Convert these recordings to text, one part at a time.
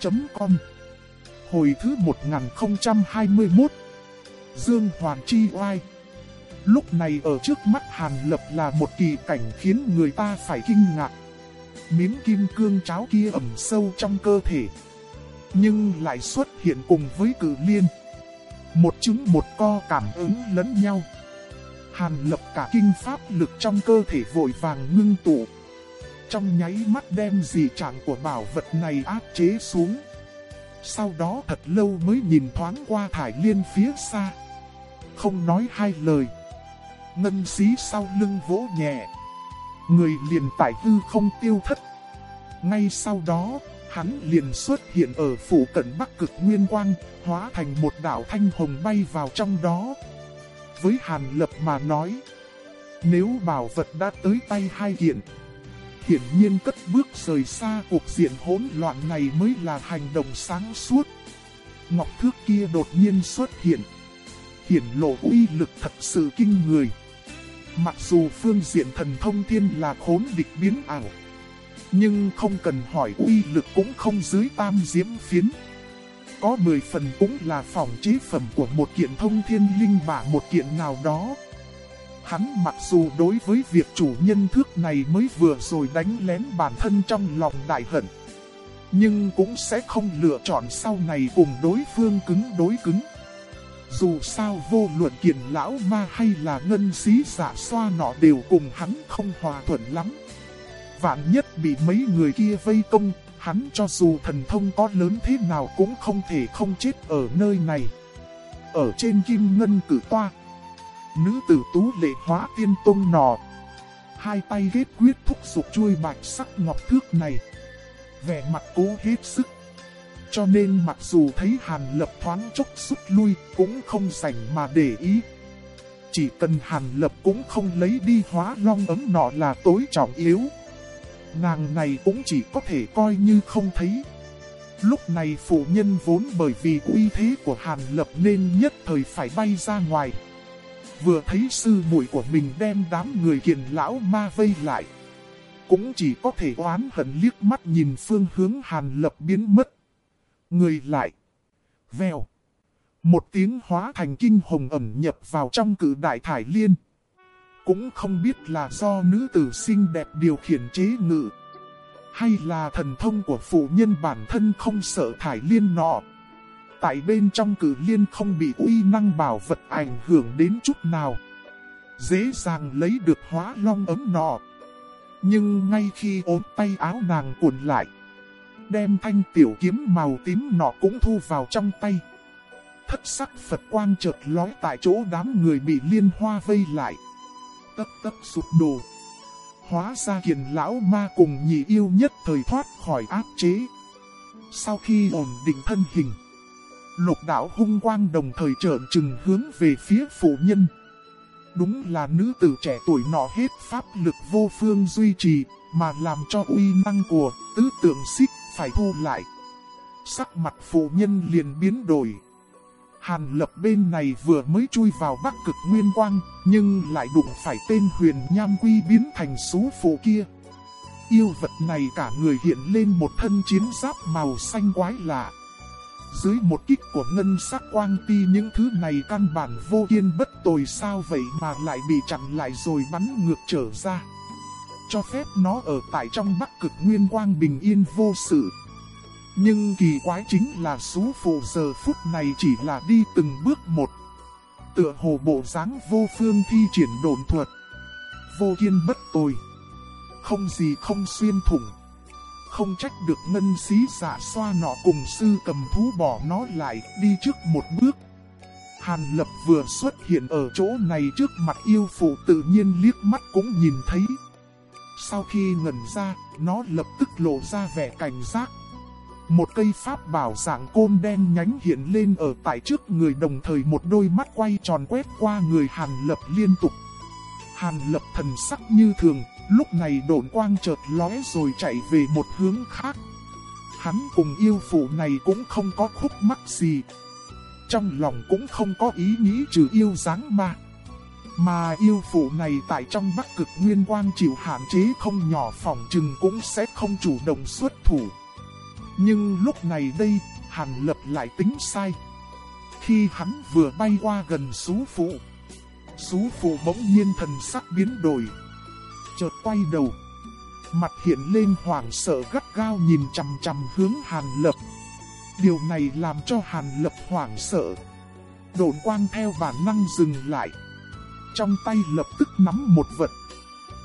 chuyện.com Hồi thứ 1021 Dương Hoàn Chi Oai Lúc này ở trước mắt Hàn Lập là một kỳ cảnh khiến người ta phải kinh ngạc. Miếng kim cương cháo kia ẩm sâu trong cơ thể. Nhưng lại xuất hiện cùng với cử liên. Một trứng một co cảm ứng lẫn nhau. Hàn lập cả kinh pháp lực trong cơ thể vội vàng ngưng tụ. Trong nháy mắt đem dị trạng của bảo vật này áp chế xuống. Sau đó thật lâu mới nhìn thoáng qua thải liên phía xa. Không nói hai lời. Ngân xí sau lưng vỗ nhẹ. Người liền tại hư không tiêu thất. Ngay sau đó, hắn liền xuất hiện ở phủ cận Bắc Cực Nguyên Quang, hóa thành một đảo thanh hồng bay vào trong đó. Với Hàn Lập mà nói, nếu bảo vật đã tới tay hai kiện, hiển nhiên cất bước rời xa cuộc diện hỗn loạn này mới là hành động sáng suốt. Ngọc thước kia đột nhiên xuất hiện, hiển lộ uy lực thật sự kinh người. Mặc dù phương diện thần thông thiên là khốn địch biến ảo, nhưng không cần hỏi uy lực cũng không dưới tam diễm phiến. Có 10 phần cũng là phòng chế phẩm của một kiện thông thiên linh bả một kiện nào đó. Hắn mặc dù đối với việc chủ nhân thước này mới vừa rồi đánh lén bản thân trong lòng đại hận. Nhưng cũng sẽ không lựa chọn sau này cùng đối phương cứng đối cứng. Dù sao vô luận kiền lão ma hay là ngân xí giả xoa nọ đều cùng hắn không hòa thuận lắm. Vạn nhất bị mấy người kia vây công, hắn cho dù thần thông có lớn thế nào cũng không thể không chết ở nơi này. Ở trên kim ngân cử toa, nữ tử tú lệ hóa tiên tông nọ. Hai tay ghét quyết thúc dục chuôi bạch sắc ngọc thước này. Vẻ mặt cố hết sức. Cho nên mặc dù thấy Hàn Lập thoáng chốc rút lui cũng không sảnh mà để ý. Chỉ cần Hàn Lập cũng không lấy đi hóa long ấm nọ là tối trọng yếu. Nàng này cũng chỉ có thể coi như không thấy. Lúc này phụ nhân vốn bởi vì uy thế của Hàn Lập nên nhất thời phải bay ra ngoài. Vừa thấy sư muội của mình đem đám người kiền lão ma vây lại. Cũng chỉ có thể oán hận liếc mắt nhìn phương hướng Hàn Lập biến mất. Người lại. Vèo. Một tiếng hóa thành kinh hồng ẩm nhập vào trong cử đại thải liên. Cũng không biết là do nữ tử xinh đẹp điều khiển chế ngự. Hay là thần thông của phụ nhân bản thân không sợ thải liên nọ. Tại bên trong cử liên không bị uy năng bảo vật ảnh hưởng đến chút nào. Dễ dàng lấy được hóa long ấm nọ. Nhưng ngay khi ốm tay áo nàng cuộn lại đem thanh tiểu kiếm màu tím nọ cũng thu vào trong tay. Thất sắc Phật quang chợt lói tại chỗ đám người bị liên hoa vây lại. Tấp tấp sụp đổ. Hóa ra kiền lão ma cùng nhị yêu nhất thời thoát khỏi áp chế. Sau khi ổn định thân hình, lục đạo hung quang đồng thời trợn trừng hướng về phía phụ nhân. Đúng là nữ tử trẻ tuổi nọ hết pháp lực vô phương duy trì, mà làm cho uy năng của tứ tượng xích phải thu lại. Sắc mặt phụ nhân liền biến đổi. Hàn lập bên này vừa mới chui vào bắc cực nguyên quang, nhưng lại đụng phải tên huyền nham quy biến thành số phụ kia. Yêu vật này cả người hiện lên một thân chiến giáp màu xanh quái lạ. Dưới một kích của ngân sắc quang ti những thứ này căn bản vô kiên bất tồi sao vậy mà lại bị chặn lại rồi bắn ngược trở ra cho phép nó ở tại trong bắc cực nguyên quang bình yên vô sự. Nhưng kỳ quái chính là số phụ giờ phút này chỉ là đi từng bước một. Tựa hồ bộ dáng vô phương thi triển đồn thuật. Vô kiên bất tồi. Không gì không xuyên thủng. Không trách được ngân xí giả xoa nọ cùng sư cầm thú bỏ nó lại đi trước một bước. Hàn lập vừa xuất hiện ở chỗ này trước mặt yêu phụ tự nhiên liếc mắt cũng nhìn thấy. Sau khi ngẩn ra, nó lập tức lộ ra vẻ cảnh giác. Một cây pháp bảo dạng côn đen nhánh hiện lên ở tại trước người đồng thời một đôi mắt quay tròn quét qua người Hàn Lập liên tục. Hàn Lập thần sắc như thường, lúc này độn quang chợt lóe rồi chạy về một hướng khác. Hắn cùng yêu phụ này cũng không có khúc mắc gì. Trong lòng cũng không có ý nghĩ trừ yêu dáng ma. Mà yêu phụ này tại trong bắc cực nguyên quang chịu hạn chế không nhỏ phòng trừng cũng sẽ không chủ động xuất thủ. Nhưng lúc này đây, Hàn Lập lại tính sai. Khi hắn vừa bay qua gần xú phụ, Sú phụ bỗng nhiên thần sắc biến đổi. Chợt quay đầu, mặt hiện lên hoảng sợ gắt gao nhìn chằm chằm hướng Hàn Lập. Điều này làm cho Hàn Lập hoảng sợ. Độn quang theo bản năng dừng lại. Trong tay lập tức nắm một vật.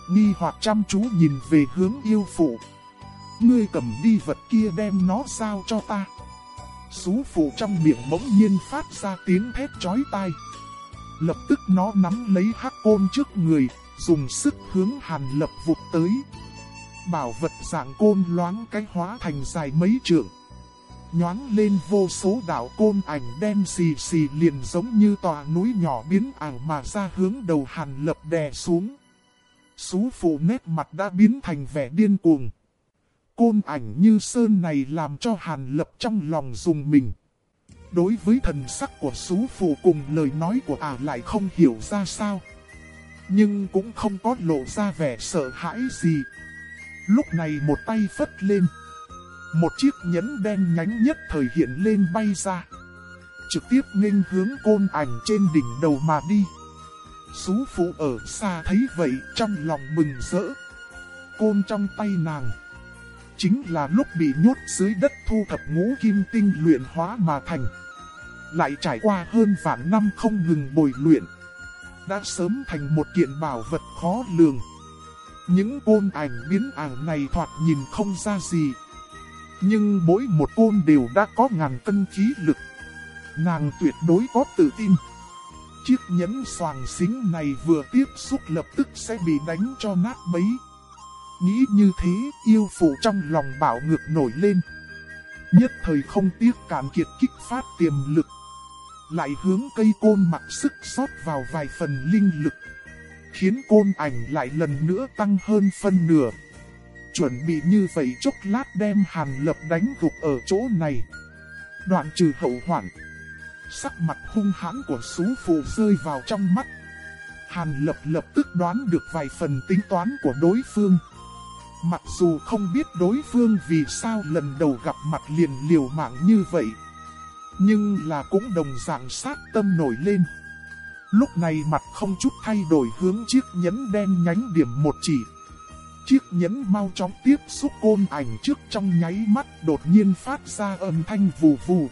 Nghi hoặc chăm chú nhìn về hướng yêu phụ. Ngươi cầm đi vật kia đem nó giao cho ta. Sú phụ trong miệng bỗng nhiên phát ra tiếng thét chói tai. Lập tức nó nắm lấy hắc côn trước người, dùng sức hướng hàn lập vụt tới. Bảo vật dạng côn loáng cái hóa thành dài mấy trượng. Nhoáng lên vô số đảo côn ảnh đen xì xì liền giống như tòa núi nhỏ biến ảo mà ra hướng đầu hàn lập đè xuống. Sú phụ nét mặt đã biến thành vẻ điên cuồng. Côn ảnh như sơn này làm cho Hàn Lập trong lòng dùng mình. Đối với thần sắc của sú phù cùng lời nói của ả lại không hiểu ra sao. Nhưng cũng không có lộ ra vẻ sợ hãi gì. Lúc này một tay phất lên. Một chiếc nhẫn đen nhánh nhất thời hiện lên bay ra. Trực tiếp nghênh hướng côn ảnh trên đỉnh đầu mà đi. Sú phụ ở xa thấy vậy trong lòng mừng rỡ. Côn trong tay nàng chính là lúc bị nhốt dưới đất thu thập ngũ kim tinh luyện hóa mà thành. Lại trải qua hơn vạn năm không ngừng bồi luyện, đã sớm thành một kiện bảo vật khó lường. Những côn ảnh biến ảnh này thoạt nhìn không ra gì. Nhưng mỗi một côn đều đã có ngàn cân khí lực. Nàng tuyệt đối có tự tin. Chiếc nhẫn xoàng xính này vừa tiếp xúc lập tức sẽ bị đánh cho nát bấy. Nghĩ như thế, yêu phụ trong lòng bảo ngược nổi lên. Nhất thời không tiếc cản kiệt kích phát tiềm lực. Lại hướng cây côn mặc sức sót vào vài phần linh lực. Khiến côn ảnh lại lần nữa tăng hơn phân nửa. Chuẩn bị như vậy chốc lát đem hàn lập đánh gục ở chỗ này. Đoạn trừ hậu hoạn. Sắc mặt hung hãn của sú phụ rơi vào trong mắt. Hàn lập lập tức đoán được vài phần tính toán của đối phương. Mặc dù không biết đối phương vì sao lần đầu gặp mặt liền liều mạng như vậy. Nhưng là cũng đồng dạng sát tâm nổi lên. Lúc này mặt không chút thay đổi hướng chiếc nhẫn đen nhánh điểm một chỉ. Chiếc nhẫn mau chóng tiếp xúc côn ảnh trước trong nháy mắt đột nhiên phát ra âm thanh vù vù.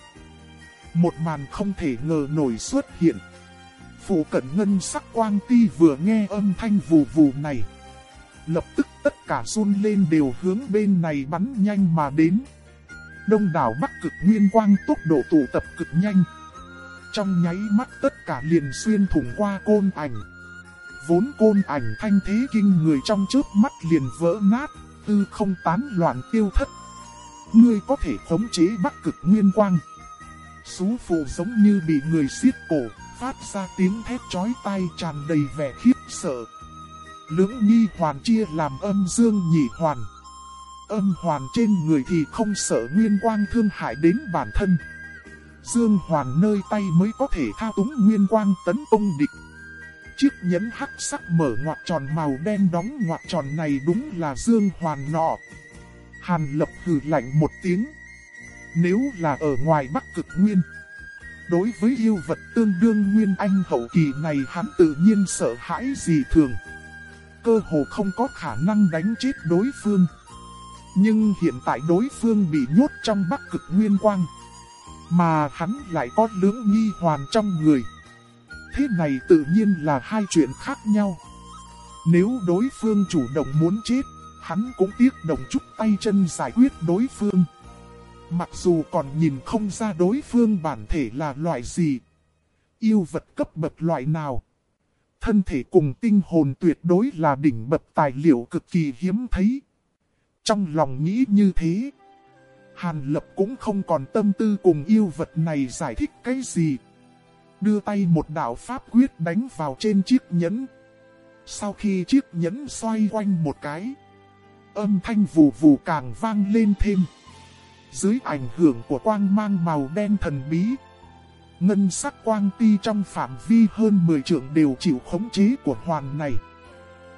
Một màn không thể ngờ nổi xuất hiện. Phụ cận ngân sắc quang ti vừa nghe âm thanh vù vù này lập tức tất cả run lên đều hướng bên này bắn nhanh mà đến. Đông đảo Bắc cực nguyên quang tốc độ tụ tập cực nhanh. Trong nháy mắt tất cả liền xuyên thủng qua côn ảnh. Vốn côn ảnh thanh thế kinh người trong trước mắt liền vỡ nát, tư không tán loạn tiêu thất. Ngươi có thể khống chế Bắc cực nguyên quang. Sú phụ giống như bị người siết cổ, phát ra tiếng thét chói tai tràn đầy vẻ khiếp sợ. Lưỡng nghi hoàn chia làm âm dương nhị hoàn. Âm hoàn trên người thì không sợ nguyên quang thương hại đến bản thân. Dương hoàn nơi tay mới có thể thao túng nguyên quang tấn công địch. Chiếc nhẫn hắc sắc mở ngoặt tròn màu đen đóng ngoặt tròn này đúng là dương hoàn nọ. Hàn lập hừ lạnh một tiếng. Nếu là ở ngoài bắc cực nguyên. Đối với yêu vật tương đương nguyên anh hậu kỳ này hắn tự nhiên sợ hãi gì thường cơ hồ không có khả năng đánh chết đối phương. Nhưng hiện tại đối phương bị nhốt trong bắc cực nguyên quang. Mà hắn lại có lưỡng nghi hoàn trong người. Thế này tự nhiên là hai chuyện khác nhau. Nếu đối phương chủ động muốn chết, hắn cũng tiếc động chút tay chân giải quyết đối phương. Mặc dù còn nhìn không ra đối phương bản thể là loại gì, yêu vật cấp bậc loại nào thân thể cùng tinh hồn tuyệt đối là đỉnh bậc tài liệu cực kỳ hiếm thấy. Trong lòng nghĩ như thế, Hàn Lập cũng không còn tâm tư cùng yêu vật này giải thích cái gì. Đưa tay một đạo pháp quyết đánh vào trên chiếc nhẫn. Sau khi chiếc nhẫn xoay quanh một cái, âm thanh vù vù càng vang lên thêm. Dưới ảnh hưởng của quang mang màu đen thần bí, ngân sắc quang ti trong phạm vi hơn 10 trượng đều chịu khống chế của hoàn này.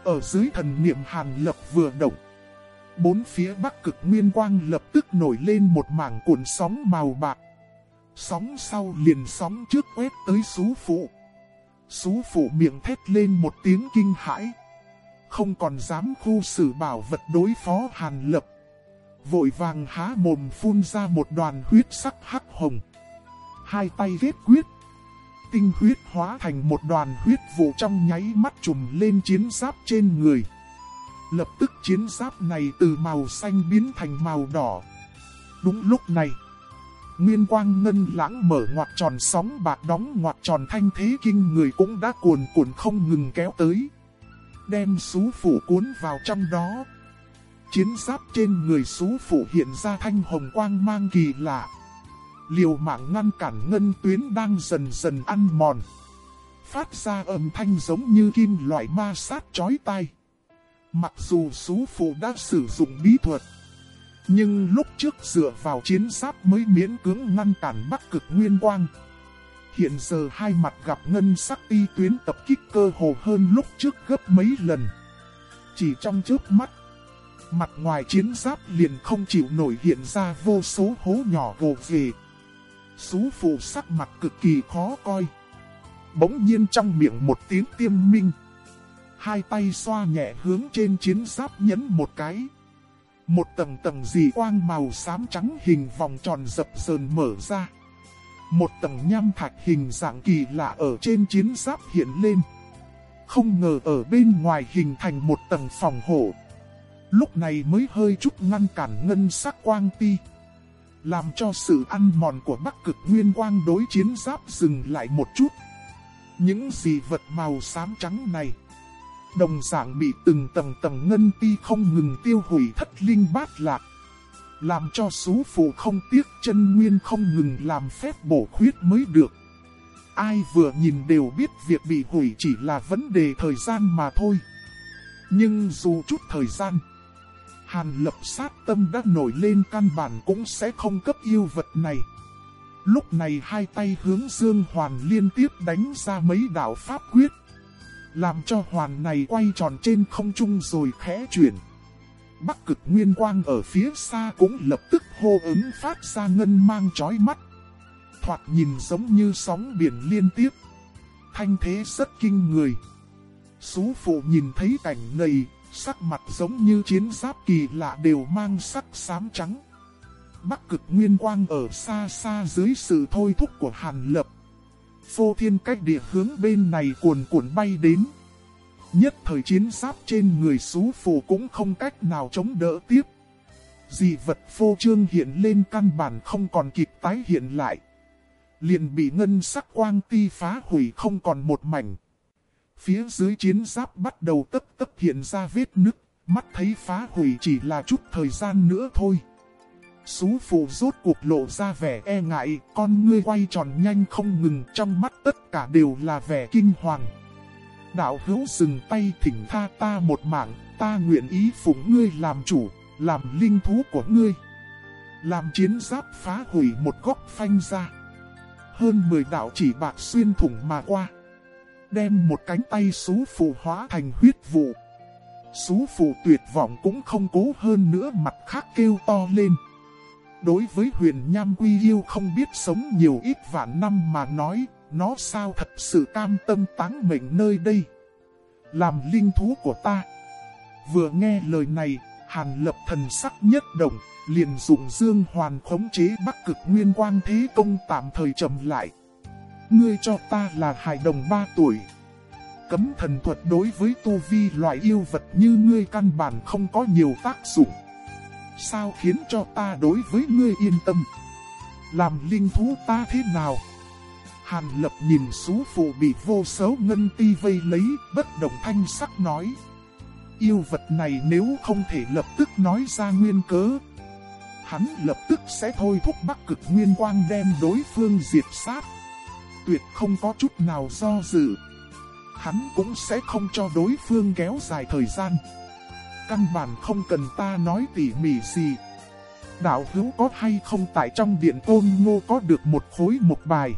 Ở dưới thần niệm hàn lập vừa động, Bốn phía bắc cực nguyên quang lập tức nổi lên một mảng cuộn sóng màu bạc. Sóng sau liền sóng trước quét tới xú phụ. Xú phụ miệng thét lên một tiếng kinh hãi. Không còn dám khu xử bảo vật đối phó hàn lập. Vội vàng há mồm phun ra một đoàn huyết sắc hắc hồng. Hai tay viết quyết. Tinh huyết hóa thành một đoàn huyết vụ trong nháy mắt trùm lên chiến giáp trên người. Lập tức chiến giáp này từ màu xanh biến thành màu đỏ. Đúng lúc này, Nguyên quang ngân lãng mở ngoặt tròn sóng bạc đóng ngoặt tròn thanh thế kinh người cũng đã cuồn cuộn không ngừng kéo tới. Đem sú phủ cuốn vào trong đó. Chiến giáp trên người sú phủ hiện ra thanh hồng quang mang kỳ lạ. Liều mạng ngăn cản ngân tuyến đang dần dần ăn mòn. Phát ra âm thanh giống như kim loại ma sát chói tai. Mặc dù sú phụ đã sử dụng bí thuật, nhưng lúc trước dựa vào chiến giáp mới miễn cưỡng ngăn cản bắc cực nguyên quang. Hiện giờ hai mặt gặp ngân sắc y tuyến tập kích cơ hồ hơn lúc trước gấp mấy lần. Chỉ trong chớp mắt, mặt ngoài chiến giáp liền không chịu nổi hiện ra vô số hố nhỏ gồ về. Sú phụ sắc mặt cực kỳ khó coi. Bỗng nhiên trong miệng một tiếng tiêm minh. Hai tay xoa nhẹ hướng trên chiến giáp nhấn một cái. Một tầng tầng dì quang màu xám trắng hình vòng tròn dập dờn mở ra. Một tầng nham thạch hình dạng kỳ lạ ở trên chiến giáp hiện lên. Không ngờ ở bên ngoài hình thành một tầng phòng hộ. Lúc này mới hơi chút ngăn cản ngân sắc quang ti. Làm cho sự ăn mòn của bắc cực nguyên quang đối chiến giáp dừng lại một chút. Những gì vật màu xám trắng này Đồng dạng bị từng tầng tầng ngân ti không ngừng tiêu hủy thất linh bát lạc. Làm cho số phụ không tiếc chân nguyên không ngừng làm phép bổ khuyết mới được. Ai vừa nhìn đều biết việc bị hủy chỉ là vấn đề thời gian mà thôi. Nhưng dù chút thời gian, Hàn lập sát tâm đã nổi lên căn bản cũng sẽ không cấp yêu vật này. Lúc này hai tay hướng Dương Hoàn liên tiếp đánh ra mấy đạo pháp quyết. Làm cho hoàn này quay tròn trên không trung rồi khẽ chuyển. Bắc cực nguyên quang ở phía xa cũng lập tức hô ứng phát ra ngân mang chói mắt. Thoạt nhìn giống như sóng biển liên tiếp. Thanh thế rất kinh người. Sú phụ nhìn thấy cảnh này, sắc mặt giống như chiến giáp kỳ lạ đều mang sắc xám trắng. Bắc cực nguyên quang ở xa xa dưới sự thôi thúc của Hàn Lập, Phô thiên cách địa hướng bên này cuồn cuộn bay đến. Nhất thời chiến giáp trên người xú phù cũng không cách nào chống đỡ tiếp. Dị vật phô trương hiện lên căn bản không còn kịp tái hiện lại. Liền bị ngân sắc quang ti phá hủy không còn một mảnh. Phía dưới chiến giáp bắt đầu tấp tấp hiện ra vết nứt, mắt thấy phá hủy chỉ là chút thời gian nữa thôi. Sú phụ rốt cuộc lộ ra vẻ e ngại, con ngươi quay tròn nhanh không ngừng trong mắt tất cả đều là vẻ kinh hoàng. Đạo hữu dừng tay thỉnh tha ta một mạng, ta nguyện ý phụng ngươi làm chủ, làm linh thú của ngươi. Làm chiến giáp phá hủy một góc phanh ra. Hơn 10 đạo chỉ bạc xuyên thủng mà qua. Đem một cánh tay xú phụ hóa thành huyết vụ. Xú phụ tuyệt vọng cũng không cố hơn nữa mặt khác kêu to lên. Đối với huyền nham quy yêu không biết sống nhiều ít vạn năm mà nói, nó sao thật sự cam tâm táng mệnh nơi đây. Làm linh thú của ta. Vừa nghe lời này, hàn lập thần sắc nhất động, liền dùng dương hoàn khống chế bắc cực nguyên quang thế công tạm thời chậm lại. Ngươi cho ta là hài đồng ba tuổi. Cấm thần thuật đối với tu vi loại yêu vật như ngươi căn bản không có nhiều tác dụng. Sao khiến cho ta đối với ngươi yên tâm? Làm linh thú ta thế nào? Hàn lập nhìn xú phụ bị vô số ngân ti vây lấy, bất động thanh sắc nói. Yêu vật này nếu không thể lập tức nói ra nguyên cớ, hắn lập tức sẽ thôi thúc bắc cực nguyên quang đem đối phương diệt sát. Tuyệt không có chút nào do dự. Hắn cũng sẽ không cho đối phương kéo dài thời gian. Căn bản không cần ta nói tỉ mỉ gì. Đạo hữu có hay không tại trong điện tôn ngô có được một khối một bài.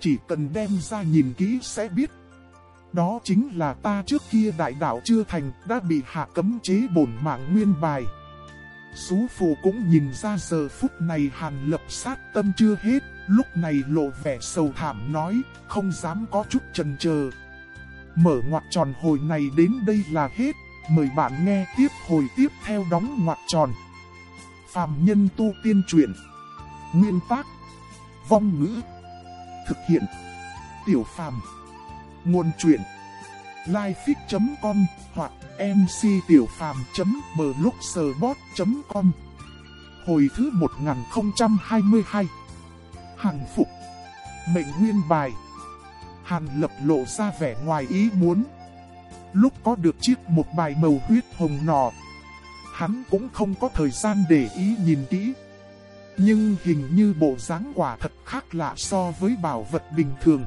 Chỉ cần đem ra nhìn kỹ sẽ biết. Đó chính là ta trước kia đại đạo chưa thành, đã bị hạ cấm chế bổn mạng nguyên bài. Sú phù cũng nhìn ra giờ phút này hàn lập sát tâm chưa hết, lúc này lộ vẻ sầu thảm nói, không dám có chút chần chờ. Mở ngoặt tròn hồi này đến đây là hết, mời bạn nghe tiếp hồi tiếp theo đóng ngoặt tròn. Phạm nhân tu tiên truyện Nguyên tác. Vong ngữ. Thực hiện. Tiểu phàm. Nguồn truyện Lifefix.com hoặc mctiểupham.blogspot.com Hồi thứ 1022 Hằng phục. Mệnh nguyên bài. Hàn lập lộ ra vẻ ngoài ý muốn. Lúc có được chiếc một bài màu huyết hồng nọ, Hắn cũng không có thời gian để ý nhìn kỹ. Nhưng hình như bộ dáng quả thật khác lạ so với bảo vật bình thường.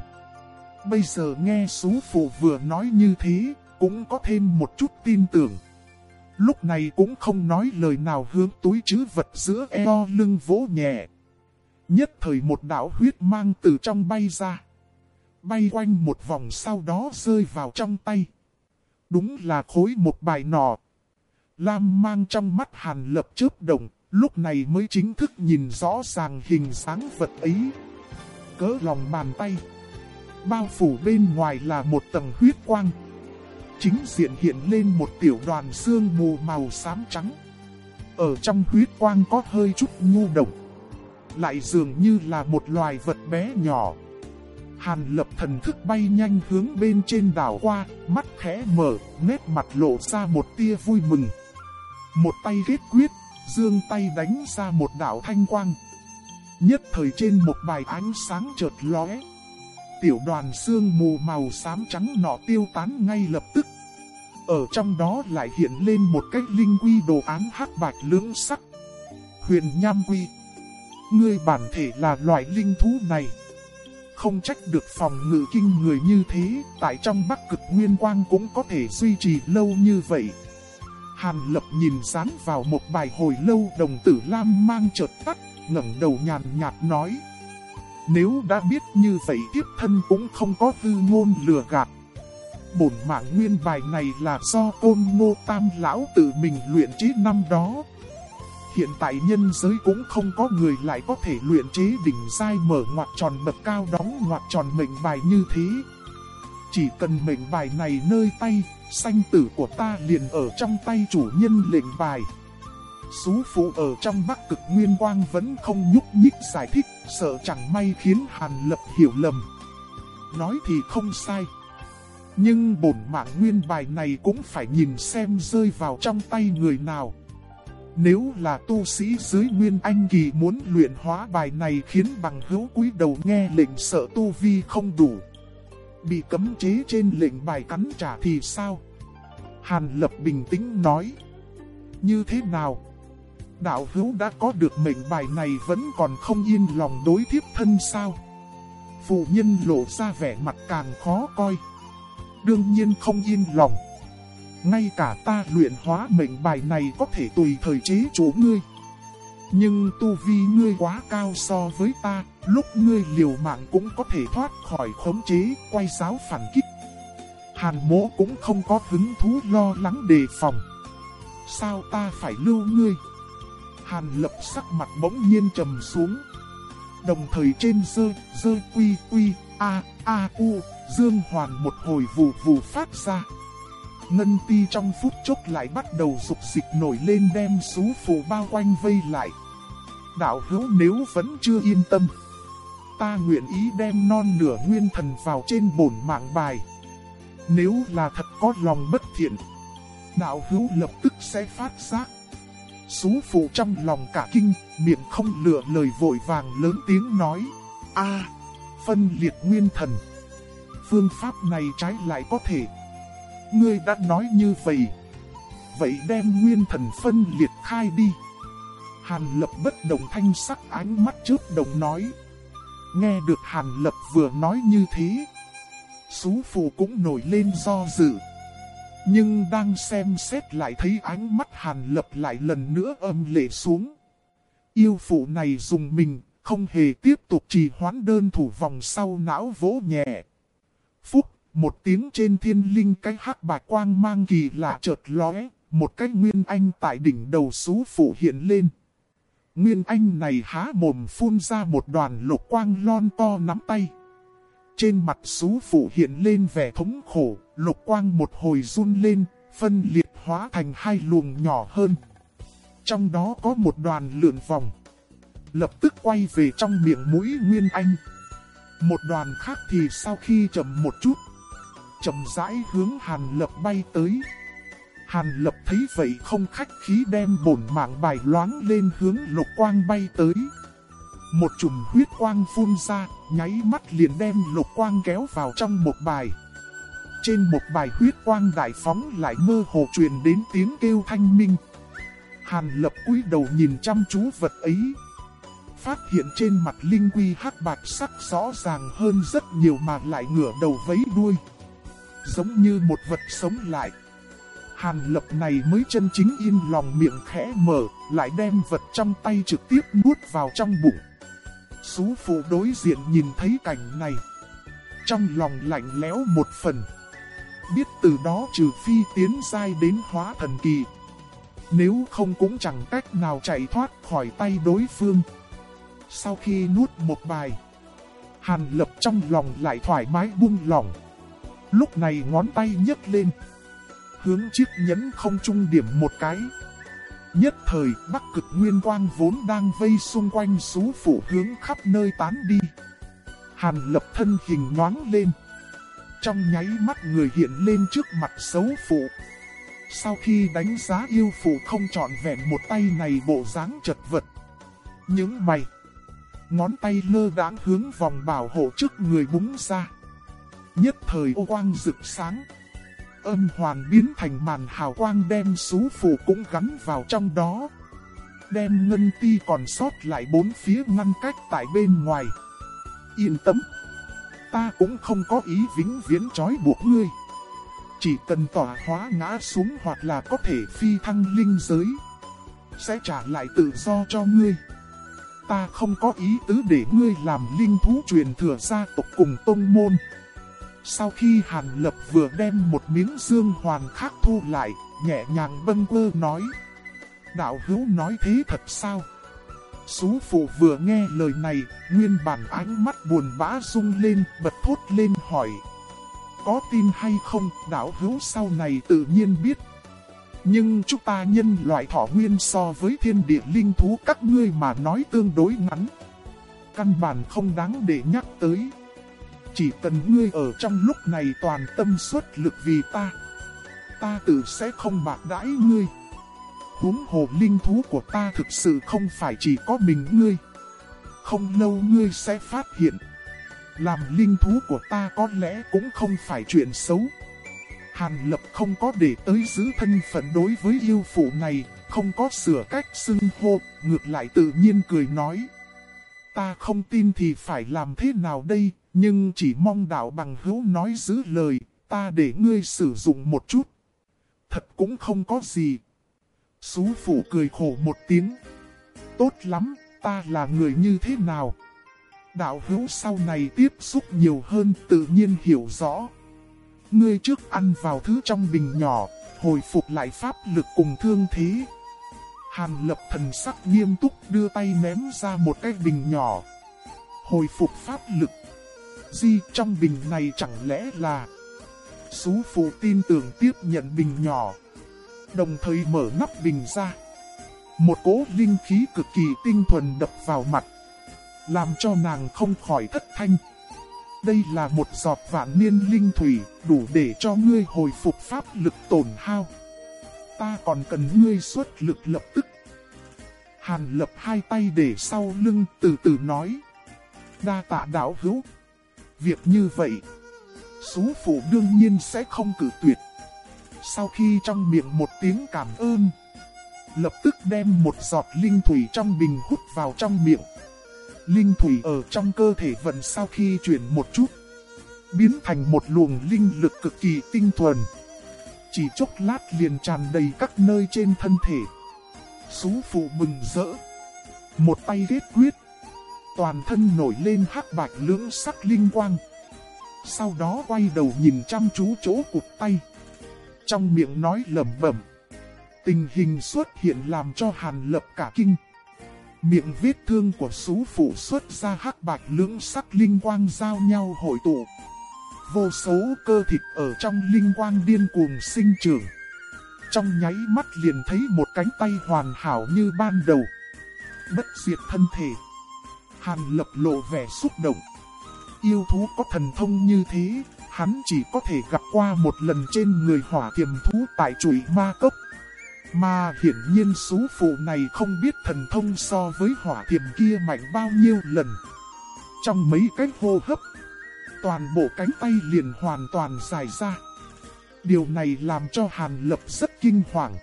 Bây giờ nghe sú phụ vừa nói như thế cũng có thêm một chút tin tưởng. Lúc này cũng không nói lời nào hướng túi chứ vật giữa eo lưng vỗ nhẹ. Nhất thời một đạo huyết mang từ trong bay ra. Bay quanh một vòng sau đó rơi vào trong tay. Đúng là khối một bài nọ. Lam mang trong mắt hàn lập chớp động, lúc này mới chính thức nhìn rõ ràng hình dáng vật ấy. Cỡ lòng bàn tay. Bao phủ bên ngoài là một tầng huyết quang chính diện hiện lên một tiểu đoàn xương mù màu xám trắng. Ở trong huyết quang có hơi chút nhu động, lại dường như là một loài vật bé nhỏ. Hàn lập thần thức bay nhanh hướng bên trên đảo qua, mắt khẽ mở, nét mặt lộ ra một tia vui mừng. Một tay kết quyết, dương tay đánh ra một đảo thanh quang. Nhất thời trên một bài ánh sáng chợt lóe, tiểu đoàn xương mù màu xám trắng nọ tiêu tán ngay lập tức. Ở trong đó lại hiện lên một cái linh quy đồ án hắc bạch lưỡng sắc. Huyền Nham Quy Ngươi bản thể là loại linh thú này. Không trách được phòng ngự kinh người như thế, tại trong bắc cực nguyên quang cũng có thể duy trì lâu như vậy. Hàn lập nhìn dán vào một bài hồi lâu đồng tử lam mang chợt tắt, ngẩng đầu nhàn nhạt nói. Nếu đã biết như vậy tiếp thân cũng không có tư ngôn lừa gạt. Bổn mạng nguyên bài này là do ôn ngô tam lão tự mình luyện chế năm đó. Hiện tại nhân giới cũng không có người lại có thể luyện chế đỉnh dai mở ngoặt tròn bậc cao đóng ngoặt tròn mệnh bài như thế. Chỉ cần mệnh bài này nơi tay, sanh tử của ta liền ở trong tay chủ nhân lệnh bài. Sú phụ ở trong bắc cực nguyên quang vẫn không nhúc nhích giải thích, sợ chẳng may khiến Hàn Lập hiểu lầm. Nói thì không sai. Nhưng bổn mạng nguyên bài này cũng phải nhìn xem rơi vào trong tay người nào. Nếu là tu sĩ dưới nguyên anh kỳ muốn luyện hóa bài này khiến bằng hữu quý đầu nghe lệnh sợ tu vi không đủ. Bị cấm chế trên lệnh bài cắn trả thì sao? Hàn lập bình tĩnh nói. Như thế nào? Đạo hữu đã có được mệnh bài này vẫn còn không yên lòng đối thiếp thân sao? Phụ nhân lộ ra vẻ mặt càng khó coi. Đương nhiên không yên lòng. Ngay cả ta luyện hóa mệnh bài này có thể tùy thời chế chủ ngươi. Nhưng tu vi ngươi quá cao so với ta, lúc ngươi liều mạng cũng có thể thoát khỏi khống chế, quay giáo phản kích. Hàn mỗ cũng không có hứng thú lo lắng đề phòng. Sao ta phải lưu ngươi? Hàn lập sắc mặt bỗng nhiên trầm xuống. Đồng thời trên dơ, dơ quy quy, a, a u, dương hoàn một hồi vù vù phát ra. Ngân ti trong phút chốc lại bắt đầu dục dịch nổi lên đem sú phù bao quanh vây lại. Đạo hữu nếu vẫn chưa yên tâm, ta nguyện ý đem non nửa nguyên thần vào trên bổn mạng bài. Nếu là thật có lòng bất thiện, đạo hữu lập tức sẽ phát giác. Sú phụ trong lòng cả kinh, miệng không lựa lời vội vàng lớn tiếng nói. a phân liệt nguyên thần. Phương pháp này trái lại có thể. Ngươi đã nói như vậy. Vậy đem nguyên thần phân liệt khai đi. Hàn lập bất đồng thanh sắc ánh mắt trước đồng nói. Nghe được Hàn lập vừa nói như thế. Sú phù cũng nổi lên do dự. Nhưng đang xem xét lại thấy ánh mắt hàn lập lại lần nữa âm lệ xuống. Yêu phụ này dùng mình, không hề tiếp tục trì hoãn đơn thủ vòng sau não vỗ nhẹ. Phúc, một tiếng trên thiên linh cái hắc bạch quang mang kỳ lạ chợt lóe, một cái nguyên anh tại đỉnh đầu xú phụ hiện lên. Nguyên anh này há mồm phun ra một đoàn lục quang lon to nắm tay. Trên mặt xú phụ hiện lên vẻ thống khổ, lục quang một hồi run lên, phân liệt hóa thành hai luồng nhỏ hơn. Trong đó có một đoàn lượn vòng. Lập tức quay về trong miệng mũi Nguyên Anh. Một đoàn khác thì sau khi chậm một chút, chậm rãi hướng Hàn Lập bay tới. Hàn Lập thấy vậy không khách khí đem bổn mạng bài loáng lên hướng lục quang bay tới. Một chùm huyết quang phun ra, nháy mắt liền đem lục quang kéo vào trong một bài. Trên một bài huyết quang đại phóng lại mơ hồ truyền đến tiếng kêu thanh minh. Hàn lập cúi đầu nhìn chăm chú vật ấy. Phát hiện trên mặt linh quy hắc bạch sắc rõ ràng hơn rất nhiều mà lại ngửa đầu vấy đuôi. Giống như một vật sống lại. Hàn lập này mới chân chính yên lòng miệng khẽ mở, lại đem vật trong tay trực tiếp nuốt vào trong bụng. Sú phụ đối diện nhìn thấy cảnh này. Trong lòng lạnh lẽo một phần. Biết từ đó trừ phi tiến dai đến hóa thần kỳ. Nếu không cũng chẳng cách nào chạy thoát khỏi tay đối phương. Sau khi nuốt một bài, Hàn lập trong lòng lại thoải mái buông lỏng. Lúc này ngón tay nhấc lên. Hướng chiếc nhẫn không trung điểm một cái. Nhất thời bắc cực nguyên quang vốn đang vây xung quanh xú phủ hướng khắp nơi tán đi. Hàn lập thân hình nhoáng lên. Trong nháy mắt người hiện lên trước mặt xấu phụ. Sau khi đánh giá yêu phụ không trọn vẹn một tay này bộ dáng chật vật. Những mày. Ngón tay lơ đãng hướng vòng bảo hộ trước người búng ra. Nhất thời ô quang rực sáng. Âm hoàn biến thành màn hào quang đem xú phù cũng gắn vào trong đó. Đem ngân ti còn sót lại bốn phía ngăn cách tại bên ngoài. Yên tâm. Ta cũng không có ý vĩnh viễn trói buộc ngươi. Chỉ cần tỏa hóa ngã xuống hoặc là có thể phi thăng linh giới. Sẽ trả lại tự do cho ngươi. Ta không có ý tứ để ngươi làm linh thú truyền thừa gia tộc cùng tông môn. Sau khi Hàn Lập vừa đem một miếng dương hoàn khác thu lại, nhẹ nhàng bâng quơ nói. Đạo hữu nói thế thật sao? Sú phụ vừa nghe lời này, nguyên bản ánh mắt buồn bã rung lên, bật thốt lên hỏi. Có tin hay không, đạo hữu sau này tự nhiên biết. Nhưng chúng ta nhân loại thọ nguyên so với thiên địa linh thú các ngươi mà nói tương đối ngắn. Căn bản không đáng để nhắc tới. Chỉ cần ngươi ở trong lúc này toàn tâm suất lực vì ta. Ta tự sẽ không bạc đãi ngươi. Huống hồ linh thú của ta thực sự không phải chỉ có mình ngươi. Không lâu ngươi sẽ phát hiện. Làm linh thú của ta có lẽ cũng không phải chuyện xấu. Hàn lập không có để tới giữ thân phận đối với yêu phụ này, không có sửa cách xưng hô, ngược lại tự nhiên cười nói. Ta không tin thì phải làm thế nào đây, nhưng chỉ mong đạo bằng hữu nói giữ lời, ta để ngươi sử dụng một chút. Thật cũng không có gì. Xú phụ cười khổ một tiếng. Tốt lắm, ta là người như thế nào? Đạo hữu sau này tiếp xúc nhiều hơn tự nhiên hiểu rõ. Ngươi trước ăn vào thứ trong bình nhỏ, hồi phục lại pháp lực cùng thương thế. Hàn lập thần sắc nghiêm túc đưa tay ném ra một cái bình nhỏ. Hồi phục pháp lực. Di trong bình này chẳng lẽ là... Sú phụ tin tưởng tiếp nhận bình nhỏ. Đồng thời mở nắp bình ra. Một cỗ linh khí cực kỳ tinh thuần đập vào mặt. Làm cho nàng không khỏi thất thanh. Đây là một giọt vạn niên linh thủy, đủ để cho ngươi hồi phục pháp lực tổn hao. Ta còn cần ngươi xuất lực lập tức. Hàn lập hai tay để sau lưng từ từ nói. Đa tạ đạo hữu. Việc như vậy, Sú phụ đương nhiên sẽ không cử tuyệt. Sau khi trong miệng một tiếng cảm ơn, lập tức đem một giọt linh thủy trong bình hút vào trong miệng. Linh thủy ở trong cơ thể vận sau khi chuyển một chút, biến thành một luồng linh lực cực kỳ tinh thuần. Chỉ chốc lát liền tràn đầy các nơi trên thân thể. Sú phụ mừng rỡ. Một tay ghét quyết. Toàn thân nổi lên hắc bạch lưỡng sắc linh quang. Sau đó quay đầu nhìn chăm chú chỗ cụt tay. Trong miệng nói lẩm bẩm. Tình hình xuất hiện làm cho Hàn Lập cả kinh. Miệng vết thương của sú phụ xuất ra hắc bạch lưỡng sắc linh quang giao nhau hội tụ. Vô số cơ thịt ở trong linh quang điên cuồng sinh trưởng. Trong nháy mắt liền thấy một cánh tay hoàn hảo như ban đầu. Bất diệt thân thể. Hàn lập lộ vẻ xúc động. Yêu thú có thần thông như thế, hắn chỉ có thể gặp qua một lần trên người hỏa tiềm thú tại chuỗi ma cốc. Mà hiển nhiên số phụ này không biết thần thông so với hỏa tiềm kia mạnh bao nhiêu lần. Trong mấy cái hô hấp, toàn bộ cánh tay liền hoàn toàn dài ra. Điều này làm cho Hàn Lập rất kinh hoàng.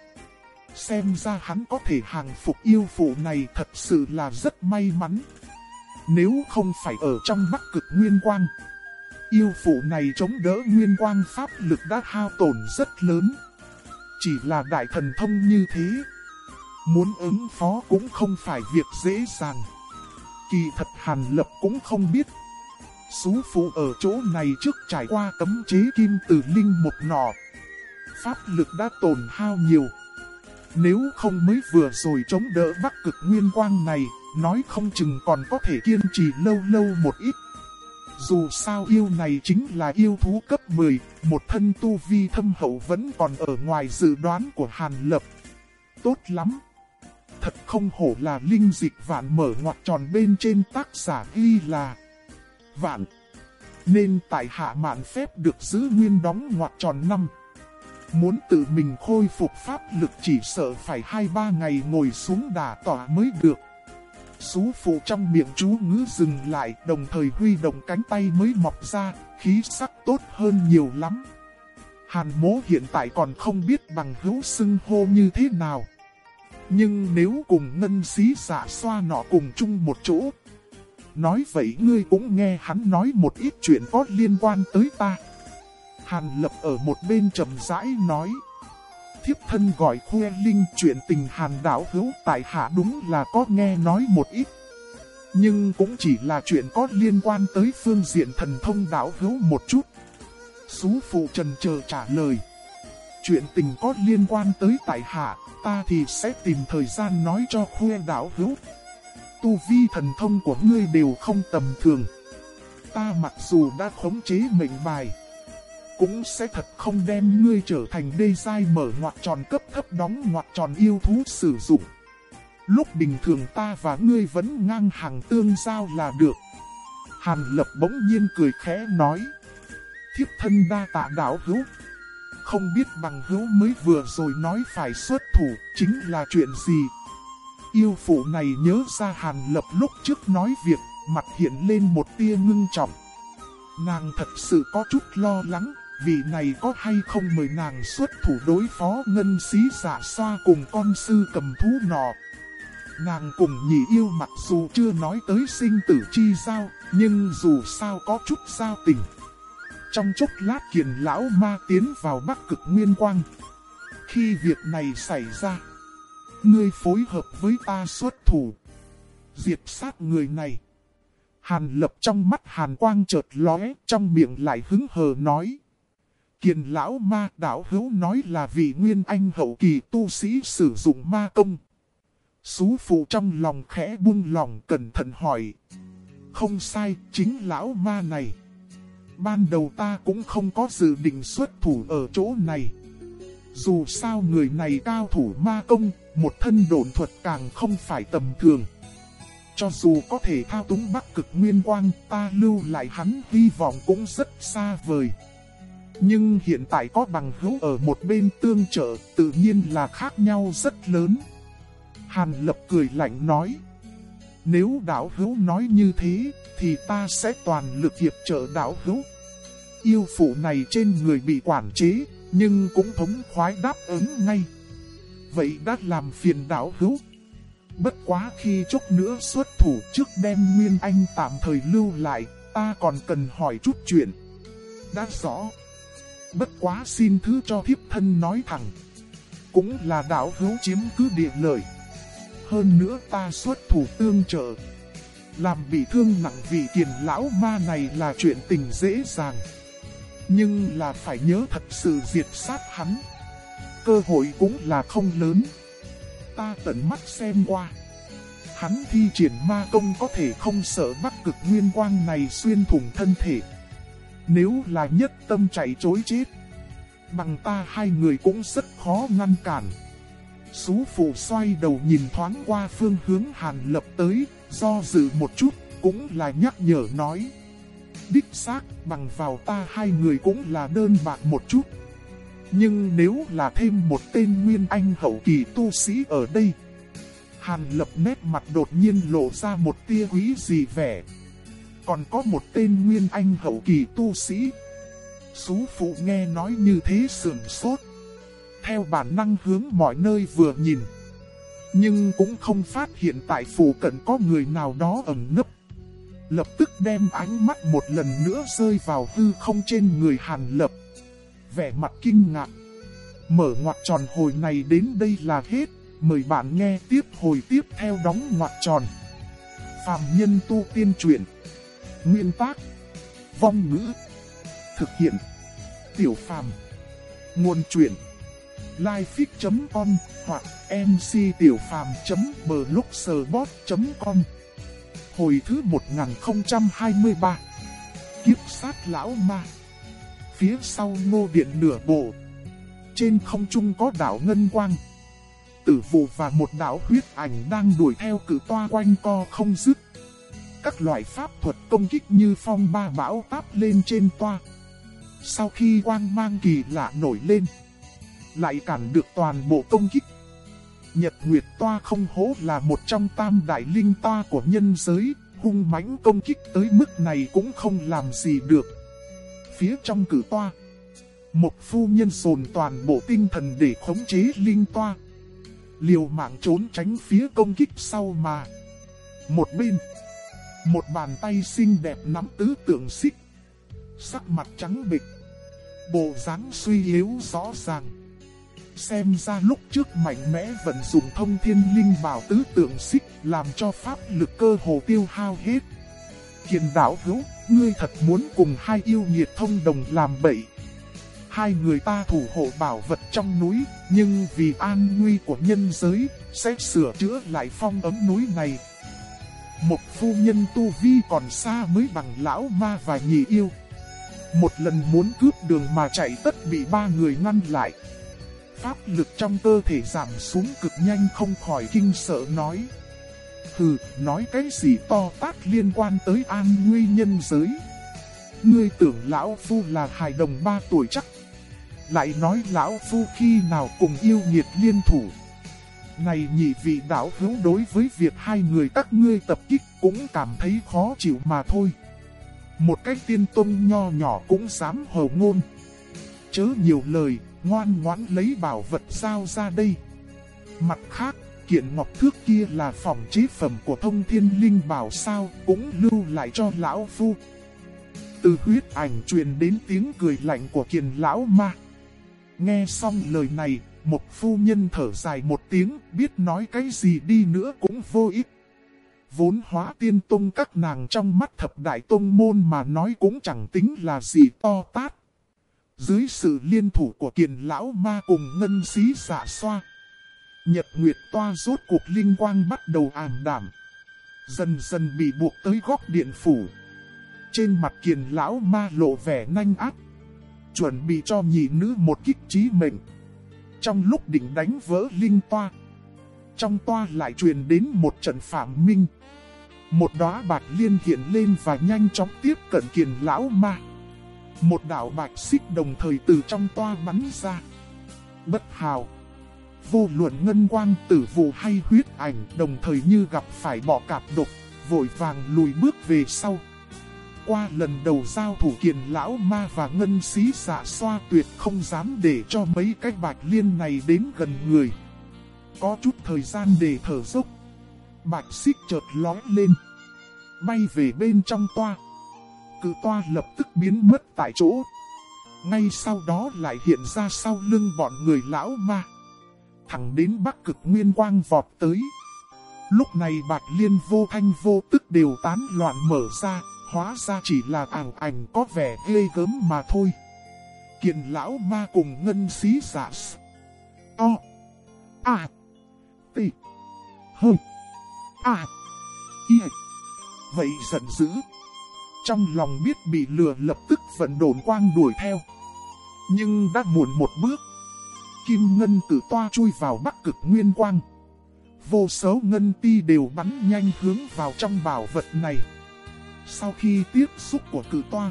Xem ra hắn có thể hàng phục yêu phụ này thật sự là rất may mắn. Nếu không phải ở trong bắc cực nguyên quang, yêu phụ này chống đỡ nguyên quang pháp lực đã hao tổn rất lớn. Chỉ là đại thần thông như thế, muốn ứng phó cũng không phải việc dễ dàng. Kỳ thật Hàn Lập cũng không biết. Sú phụ ở chỗ này trước trải qua cấm chế kim tử linh một nọ. Pháp lực đã tổn hao nhiều. Nếu không mới vừa rồi chống đỡ bắc cực nguyên quang này, nói không chừng còn có thể kiên trì lâu lâu một ít. Dù sao yêu này chính là yêu thú cấp 10, một thân tu vi thâm hậu vẫn còn ở ngoài dự đoán của Hàn Lập. Tốt lắm! Thật không hổ là linh dịch vạn mở ngoặt tròn bên trên tác giả ghi là Vạn. Nên tại hạ mạn phép được giữ nguyên đóng ngoặt tròn năm. Muốn tự mình khôi phục pháp lực chỉ sợ phải 2-3 ngày ngồi xuống đà tỏa mới được. Sú phụ trong miệng chú ngữ dừng lại đồng thời huy động cánh tay mới mọc ra, khí sắc tốt hơn nhiều lắm. Hàn mố hiện tại còn không biết bằng hữu xưng hô như thế nào. Nhưng nếu cùng ngân xí giả xoa nọ cùng chung một chỗ. Nói vậy ngươi cũng nghe hắn nói một ít chuyện có liên quan tới ta. Hàn lập ở một bên trầm rãi nói thiếp thân gọi khuê linh chuyện tình hàn đảo hữu tại hạ đúng là có nghe nói một ít. Nhưng cũng chỉ là chuyện có liên quan tới phương diện thần thông đảo hữu một chút. Sú phụ trần chờ trả lời. Chuyện tình có liên quan tới tại hạ, ta thì sẽ tìm thời gian nói cho khuê đảo hữu. Tu vi thần thông của ngươi đều không tầm thường. Ta mặc dù đã khống chế mệnh bài cũng sẽ thật không đem ngươi trở thành đê dai mở ngoặt tròn cấp thấp đóng ngoặt tròn yêu thú sử dụng. Lúc bình thường ta và ngươi vẫn ngang hàng tương giao là được. Hàn lập bỗng nhiên cười khẽ nói. Thiếp thân đa tạ đảo hữu. Không biết bằng hữu mới vừa rồi nói phải xuất thủ chính là chuyện gì. Yêu phụ này nhớ ra hàn lập lúc trước nói việc, mặt hiện lên một tia ngưng trọng. Nàng thật sự có chút lo lắng, vị này có hay không mời nàng xuất thủ đối phó ngân xí giả xoa cùng con sư cầm thú nọ. Nàng cùng nhị yêu mặc dù chưa nói tới sinh tử chi giao, nhưng dù sao có chút giao tình. Trong chốc lát kiền lão ma tiến vào bắc cực nguyên quang. Khi việc này xảy ra, ngươi phối hợp với ta xuất thủ. Diệt sát người này. Hàn lập trong mắt hàn quang chợt lóe, trong miệng lại hứng hờ nói. Kiền lão ma đạo hữu nói là vì nguyên anh hậu kỳ tu sĩ sử dụng ma công. Sú phụ trong lòng khẽ buông lòng cẩn thận hỏi. Không sai, chính lão ma này. Ban đầu ta cũng không có dự định xuất thủ ở chỗ này. Dù sao người này cao thủ ma công, một thân đồn thuật càng không phải tầm thường. Cho dù có thể thao túng bắc cực nguyên quang, ta lưu lại hắn hy vọng cũng rất xa vời. Nhưng hiện tại có bằng hữu ở một bên tương trợ, tự nhiên là khác nhau rất lớn. Hàn lập cười lạnh nói. Nếu đạo hữu nói như thế, thì ta sẽ toàn lực hiệp trợ đạo hữu. Yêu phụ này trên người bị quản chế, nhưng cũng thống khoái đáp ứng ngay. Vậy đã làm phiền đạo hữu. Bất quá khi chút nữa xuất thủ trước đem Nguyên Anh tạm thời lưu lại, ta còn cần hỏi chút chuyện. Đã rõ. Bất quá xin thứ cho thiếp thân nói thẳng. Cũng là đạo hữu chiếm cứ địa lợi. Hơn nữa ta xuất thủ tương trợ. Làm bị thương nặng vị kiền lão ma này là chuyện tình dễ dàng. Nhưng là phải nhớ thật sự diệt sát hắn. cơ hội cũng là không lớn. Ta tận mắt xem qua. Hắn thi triển ma công có thể không sợ bắc cực nguyên quang này xuyên thủng thân thể. Nếu là nhất tâm chạy chối chết, bằng ta hai người cũng rất khó ngăn cản. Sú phụ xoay đầu nhìn thoáng qua phương hướng hàn lập tới, do dự một chút, cũng là nhắc nhở nói. Đích xác, bằng vào ta hai người cũng là đơn bạc một chút. Nhưng nếu là thêm một tên nguyên anh hậu kỳ tu sĩ ở đây, Hàn lập nét mặt đột nhiên lộ ra một tia quý gì vẻ. Còn có một tên nguyên anh hậu kỳ tu sĩ. Sú phụ nghe nói như thế sườn sốt. Theo bản năng hướng mọi nơi vừa nhìn. Nhưng cũng không phát hiện tại phủ cận có người nào đó ẩn nấp. Lập tức đem ánh mắt một lần nữa rơi vào hư không trên người Hàn Lập. Vẻ mặt kinh ngạc. Mở ngoặt tròn hồi này đến đây là hết. Mời bạn nghe tiếp hồi tiếp theo đóng ngoặt tròn. Phạm nhân tu tiên truyện. Nguyên tác. Vong ngữ. Thực hiện. Tiểu phàm. Nguồn truyện. Lifefix.com hoặc mctiểupham.blogspot.com Hồi thứ 1023 Kiếp sát lão ma Phía sau ngô điện nửa bộ Trên không trung có đảo Ngân Quang Tử vụ và một đảo huyết ảnh đang đuổi theo cử toa quanh co không dứt các loại pháp thuật công kích như phong ba bão táp lên trên toa Sau khi quang mang kỳ lạ nổi lên Lại cản được toàn bộ công kích Nhật Nguyệt Toa không hố là một trong tam đại linh toa của nhân giới, hung mãnh công kích tới mức này cũng không làm gì được. Phía trong cử toa, một phu nhân dồn toàn bộ tinh thần để khống chế linh toa. Liều mạng trốn tránh phía công kích sau mà. Một bên, một bàn tay xinh đẹp nắm tứ tượng xích. Sắc mặt trắng bịch, bộ dáng suy yếu rõ ràng. Xem ra lúc trước mạnh mẽ vận dụng thông thiên linh bảo tứ tượng xích làm cho pháp lực cơ hồ tiêu hao hết. thiền đảo hữu, ngươi thật muốn cùng hai yêu nhiệt thông đồng làm bậy. Hai người ta thủ hộ bảo vật trong núi, nhưng vì an nguy của nhân giới, sẽ sửa chữa lại phong ấm núi này. Một phu nhân tu vi còn xa mới bằng lão ma và nhị yêu. Một lần muốn cướp đường mà chạy tất bị ba người ngăn lại pháp lực trong cơ thể giảm xuống cực nhanh không khỏi kinh sợ nói. Hừ, nói cái gì to tát liên quan tới an nguy nhân giới. Ngươi tưởng lão phu là hài đồng ba tuổi chắc. Lại nói lão phu khi nào cùng yêu nghiệt liên thủ. Này nhị vị đạo hữu đối với việc hai người các ngươi tập kích cũng cảm thấy khó chịu mà thôi. Một cái tiên tôn nho nhỏ cũng dám hầu ngôn. Chớ nhiều lời, ngoan ngoãn lấy bảo vật sao ra đây. Mặt khác, kiện ngọc thước kia là phòng chế phẩm của thông thiên linh bảo sao cũng lưu lại cho lão phu. Từ huyết ảnh truyền đến tiếng cười lạnh của kiền lão ma. Nghe xong lời này, một phu nhân thở dài một tiếng, biết nói cái gì đi nữa cũng vô ích. Vốn hóa tiên tông các nàng trong mắt thập đại tông môn mà nói cũng chẳng tính là gì to tát. Dưới sự liên thủ của kiền lão ma cùng ngân xí giả xoa. Nhật Nguyệt toa rốt cuộc linh quang bắt đầu ảm đảm. Dần dần bị buộc tới góc điện phủ. Trên mặt kiền lão ma lộ vẻ nanh ác. Chuẩn bị cho nhị nữ một kích trí mệnh. Trong lúc định đánh vỡ linh toa. Trong toa lại truyền đến một trận phạm minh. Một đóa bạch liên hiện lên và nhanh chóng tiếp cận kiền lão ma. Một đạo bạch xích đồng thời từ trong toa bắn ra. Bất hào. Vô luận ngân quang tử vụ hay huyết ảnh đồng thời như gặp phải bọ cạp độc, vội vàng lùi bước về sau. Qua lần đầu giao thủ kiền lão ma và ngân xí xạ dạ xoa tuyệt không dám để cho mấy cái bạch liên này đến gần người. Có chút thời gian để thở dốc. Bạch xích chợt lói lên. Bay về bên trong toa cự toa lập tức biến mất tại chỗ. Ngay sau đó lại hiện ra sau lưng bọn người lão ma. Thẳng đến bắc cực nguyên quang vọt tới. Lúc này bạch liên vô thanh vô tức đều tán loạn mở ra, hóa ra chỉ là ảo ảnh có vẻ ghê gớm mà thôi. Kiện lão ma cùng ngân xí giả O. A. T. H. A. Y. Vậy giận dữ. Trong lòng biết bị lừa lập tức vận đồn quang đuổi theo. Nhưng đã muộn một bước. Kim ngân tử toa chui vào bắc cực nguyên quang. Vô số ngân ti đều bắn nhanh hướng vào trong bảo vật này. Sau khi tiếp xúc của cử toa,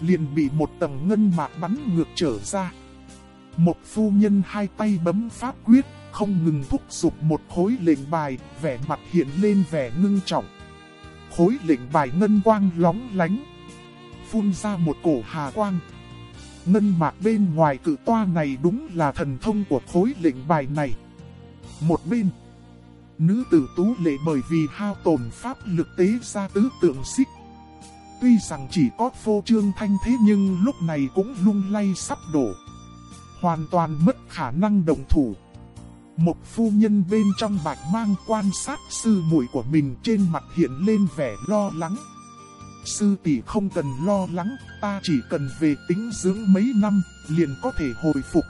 liền bị một tầng ngân mạc bắn ngược trở ra. Một phu nhân hai tay bấm pháp quyết, không ngừng thúc giục một khối lệnh bài, vẻ mặt hiện lên vẻ ngưng trọng. Khối lệnh bài ngân quang lóng lánh, phun ra một cổ hà quang. Ngân mạc bên ngoài cự toa này đúng là thần thông của khối lệnh bài này. Một bên, nữ tử tú lệ bởi vì hao tổn pháp lực tế ra tứ tượng xích. Tuy rằng chỉ có phô trương thanh thế nhưng lúc này cũng lung lay sắp đổ. Hoàn toàn mất khả năng đồng thủ. Một phu nhân bên trong bạch mang quan sát sư muội của mình trên mặt hiện lên vẻ lo lắng. Sư tỷ không cần lo lắng, ta chỉ cần về tính dưỡng mấy năm, liền có thể hồi phục.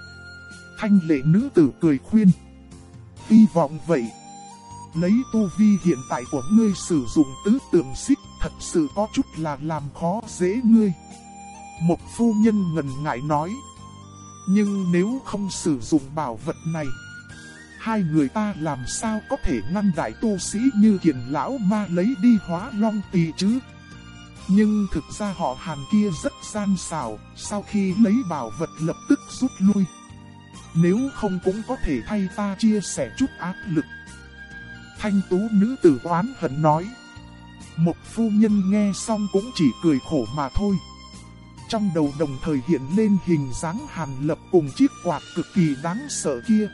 Thanh lệ nữ tử cười khuyên. Hy vọng vậy. Lấy tu vi hiện tại của ngươi sử dụng tứ tượng xích thật sự có chút là làm khó dễ ngươi. Một phu nhân ngần ngại nói. Nhưng nếu không sử dụng bảo vật này, hai người ta làm sao có thể ngăn đại tu sĩ như kiền lão ma lấy đi hóa long tỳ chứ? Nhưng thực ra họ hàn kia rất gian xảo, sau khi lấy bảo vật lập tức rút lui. Nếu không cũng có thể thay ta chia sẻ chút áp lực. Thanh tú nữ tử oán hận nói. Một phu nhân nghe xong cũng chỉ cười khổ mà thôi. Trong đầu đồng thời hiện lên hình dáng hàn lập cùng chiếc quạt cực kỳ đáng sợ kia.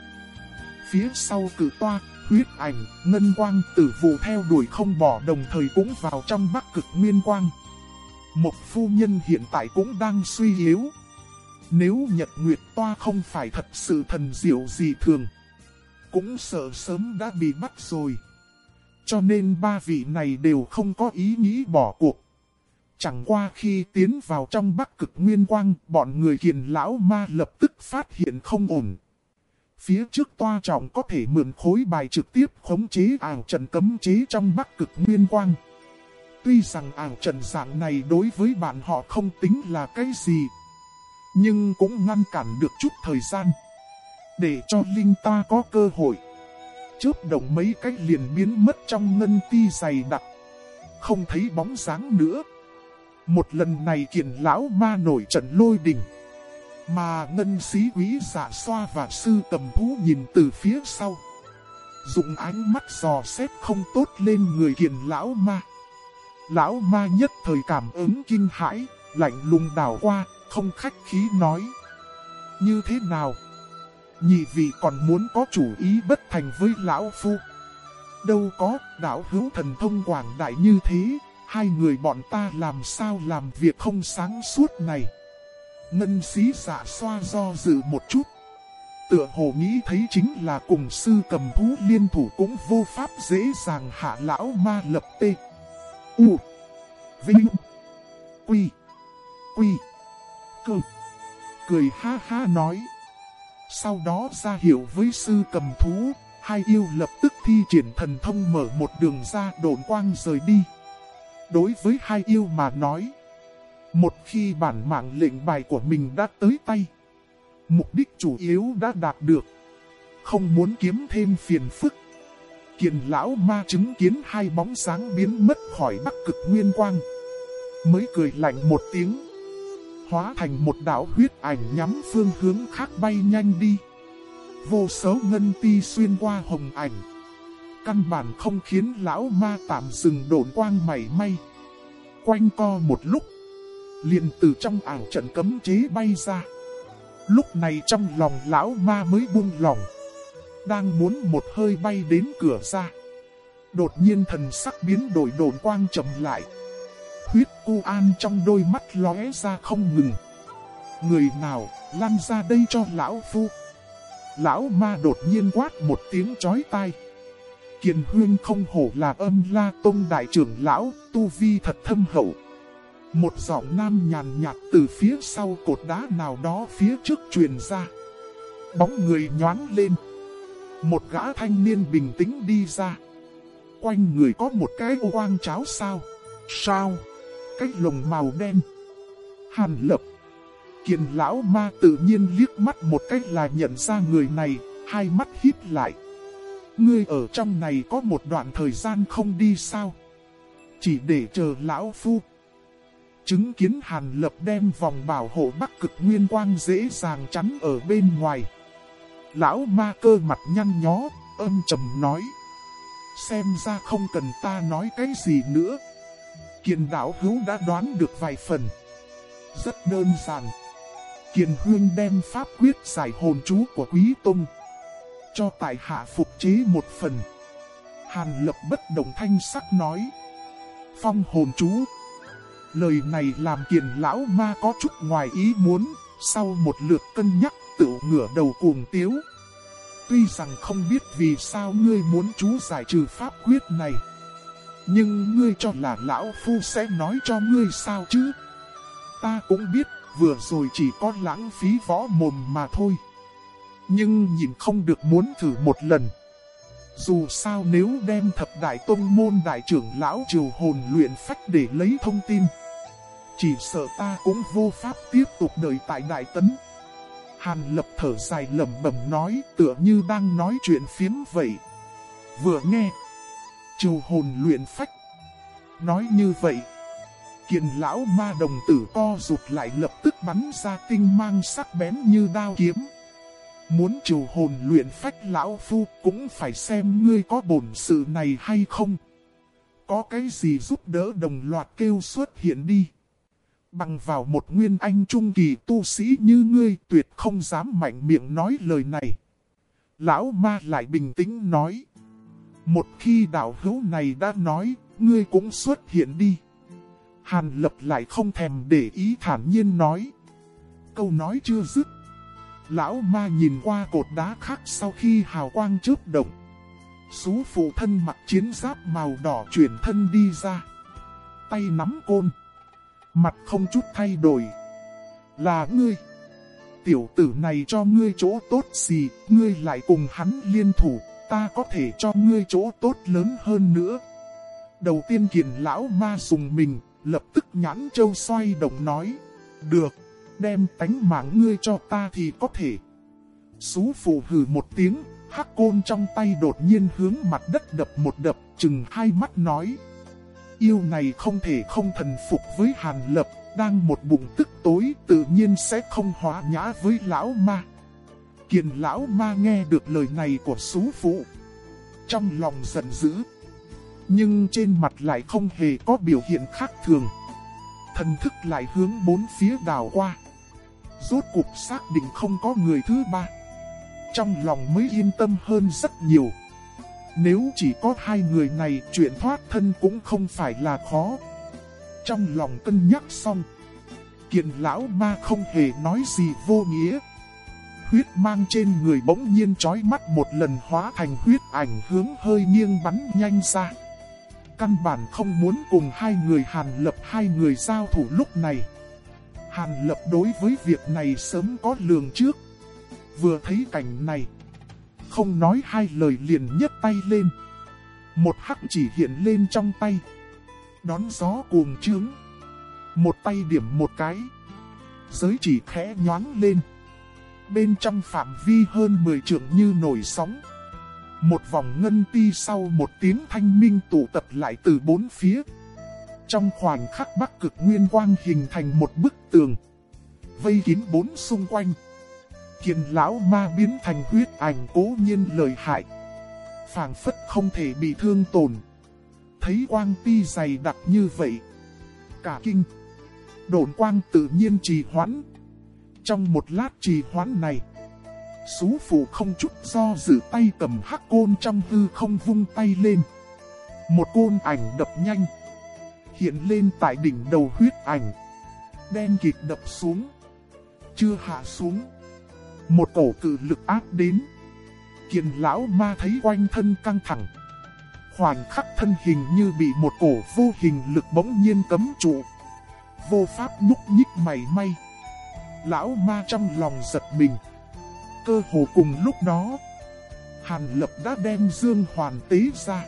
Phía sau cử toa, huyết ảnh, ngân quang tử vụ theo đuổi không bỏ đồng thời cũng vào trong bắc cực nguyên quang. Một phu nhân hiện tại cũng đang suy yếu. Nếu Nhật Nguyệt Toa không phải thật sự thần diệu gì thường, cũng sợ sớm đã bị bắt rồi. Cho nên ba vị này đều không có ý nghĩ bỏ cuộc. Chẳng qua khi tiến vào trong bắc cực nguyên quang, bọn người kiền lão ma lập tức phát hiện không ổn. Phía trước toa trọng có thể mượn khối bài trực tiếp khống chế ảo trận cấm chế trong bắc cực nguyên quang. Tuy rằng ảo trận dạng này đối với bạn họ không tính là cái gì, nhưng cũng ngăn cản được chút thời gian. Để cho Linh ta có cơ hội. Chớp động mấy cách liền biến mất trong ngân ti dày đặc. Không thấy bóng dáng nữa. Một lần này kiền lão ma nổi trận lôi đình. Mà ngân sĩ quý giả xoa và sư cầm thú nhìn từ phía sau. dùng ánh mắt dò xét không tốt lên người kiền lão ma. Lão ma nhất thời cảm ứng kinh hãi, lạnh lùng đảo qua, không khách khí nói. Như thế nào? Nhị vị còn muốn có chủ ý bất thành với lão phu. Đâu có, đạo hữu thần thông quảng đại như thế, hai người bọn ta làm sao làm việc không sáng suốt này. Ngân sĩ giả dạ xoa do dự một chút. Tựa hồ nghĩ thấy chính là cùng sư cầm thú liên thủ cũng vô pháp dễ dàng hạ lão ma lập tê. U. Vinh. Quy. Quy. Cơ. Cười ha ha nói. Sau đó ra hiệu với sư cầm thú, hai yêu lập tức thi triển thần thông mở một đường ra đồn quang rời đi. Đối với hai yêu mà nói, một khi bản mạng lệnh bài của mình đã tới tay, mục đích chủ yếu đã đạt được, không muốn kiếm thêm phiền phức. Kiền lão ma chứng kiến hai bóng sáng biến mất khỏi bắc cực nguyên quang. Mới cười lạnh một tiếng. Hóa thành một đạo huyết ảnh nhắm phương hướng khác bay nhanh đi. Vô số ngân ti xuyên qua hồng ảnh. Căn bản không khiến lão ma tạm dừng đồn quang mảy may. Quanh co một lúc. liền từ trong ảo trận cấm chế bay ra. Lúc này trong lòng lão ma mới buông lòng. Đang muốn một hơi bay đến cửa ra. Đột nhiên thần sắc biến đổi đồn quang chậm lại. Huyết cu an trong đôi mắt lóe ra không ngừng. Người nào lăn ra đây cho lão phu. Lão ma đột nhiên quát một tiếng chói tai. Kiền huyên không hổ là âm la tông đại trưởng lão, tu vi thật thâm hậu. Một giọng nam nhàn nhạt từ phía sau cột đá nào đó phía trước truyền ra. Bóng người nhoáng lên. Một gã thanh niên bình tĩnh đi ra. Quanh người có một cái ô quang cháo sao. Sao? Cái lồng màu đen. Hàn lập. Kiền lão ma tự nhiên liếc mắt một cách là nhận ra người này, hai mắt híp lại. Ngươi ở trong này có một đoạn thời gian không đi sao? Chỉ để chờ lão phu. Chứng kiến hàn lập đem vòng bảo hộ bắc cực nguyên quang dễ dàng chắn ở bên ngoài. Lão ma cơ mặt nhăn nhó, âm trầm nói. Xem ra không cần ta nói cái gì nữa. Kiền đảo hữu đã đoán được vài phần. Rất đơn giản. Kiền Hương đem pháp quyết giải hồn chú của Quý Tông. Cho tại hạ phục chế một phần. Hàn lập bất động thanh sắc nói. Phong hồn chú. Lời này làm kiền lão ma có chút ngoài ý muốn. Sau một lượt cân nhắc tự ngửa đầu cuồng tiếu. Tuy rằng không biết vì sao ngươi muốn chú giải trừ pháp quyết này. Nhưng ngươi cho là lão phu sẽ nói cho ngươi sao chứ? Ta cũng biết, vừa rồi chỉ có lãng phí võ mồm mà thôi. Nhưng nhìn không được muốn thử một lần. Dù sao nếu đem thập đại tông môn đại trưởng lão triều hồn luyện phách để lấy thông tin. Chỉ sợ ta cũng vô pháp tiếp tục đợi tại đại tấn. Hàn lập thở dài lầm bầm nói, tựa như đang nói chuyện phiếm vậy. Vừa nghe. Triều hồn luyện phách. Nói như vậy Kiền lão ma đồng tử co rụt lại lập tức bắn ra tinh mang sắc bén như đao kiếm. Muốn trừ hồn luyện phách lão phu cũng phải xem ngươi có bổn sự này hay không. Có cái gì giúp đỡ đồng loạt kêu xuất hiện đi. Bằng vào một nguyên anh trung kỳ tu sĩ như ngươi tuyệt không dám mạnh miệng nói lời này. Lão ma lại bình tĩnh nói. Một khi đạo hữu này đã nói, ngươi cũng xuất hiện đi. Hàn lập lại không thèm để ý thản nhiên nói. Câu nói chưa dứt. Lão ma nhìn qua cột đá khác sau khi hào quang chớp động. Sú phụ thân mặc chiến giáp màu đỏ chuyển thân đi ra. Tay nắm côn. Mặt không chút thay đổi. Là ngươi. Tiểu tử này cho ngươi chỗ tốt gì, ngươi lại cùng hắn liên thủ, ta có thể cho ngươi chỗ tốt lớn hơn nữa. Đầu tiên kiền lão ma dùng mình, lập tức nhãn châu xoay động nói. Được, đem tánh mạng ngươi cho ta thì có thể. Xú phụ hừ một tiếng, hắc côn trong tay đột nhiên hướng mặt đất đập một đập, chừng hai mắt nói. Yêu này không thể không thần phục với Hàn Lập, đang một bụng tức tối tự nhiên sẽ không hóa nhã với lão ma. Kiền lão ma nghe được lời này của sú phụ. Trong lòng giận dữ, nhưng trên mặt lại không hề có biểu hiện khác thường. Thần thức lại hướng bốn phía đào qua. Rốt cuộc xác định không có người thứ ba. Trong lòng mới yên tâm hơn rất nhiều. Nếu chỉ có hai người này chuyện thoát thân cũng không phải là khó. Trong lòng cân nhắc xong. Kiện lão ma không hề nói gì vô nghĩa. Huyết mang trên người bỗng nhiên chói mắt một lần hóa thành huyết ảnh hướng hơi nghiêng bắn nhanh ra căn bản không muốn cùng hai người Hàn Lập hai người giao thủ lúc này. Hàn Lập đối với việc này sớm có lường trước. Vừa thấy cảnh này, không nói hai lời liền nhấc tay lên. Một hắc chỉ hiện lên trong tay. Đón gió cuồng trướng. Một tay điểm một cái. Giới chỉ khẽ nhoáng lên. Bên trong phạm vi hơn 10 trượng như nổi sóng. Một vòng ngân ti sau một tiếng thanh minh tụ tập lại từ bốn phía. Trong khoảnh khắc bắc cực nguyên quang hình thành một bức tường. Vây kín bốn xung quanh. Kiền lão ma biến thành huyết ảnh cố nhiên lời hại. phảng phất không thể bị thương tổn. Thấy quang ti dày đặc như vậy. Cả kinh. Đồn quang tự nhiên trì hoãn. Trong một lát trì hoãn này. Sú phụ không chút do dự tay cầm hắc côn trong hư không vung tay lên. Một côn ảnh đập nhanh. Hiện lên tại đỉnh đầu huyết ảnh. Đen kịt đập xuống. Chưa hạ xuống. Một cổ cự lực áp đến. Kiền lão ma thấy quanh thân căng thẳng. Khoảnh khắc thân hình như bị một cổ vô hình lực bỗng nhiên cấm trụ. Vô pháp nhúc nhích mày may. Lão ma trong lòng giật mình Cơ hồ cùng lúc đó, Hàn Lập đã đem Dương Hoàn tế ra.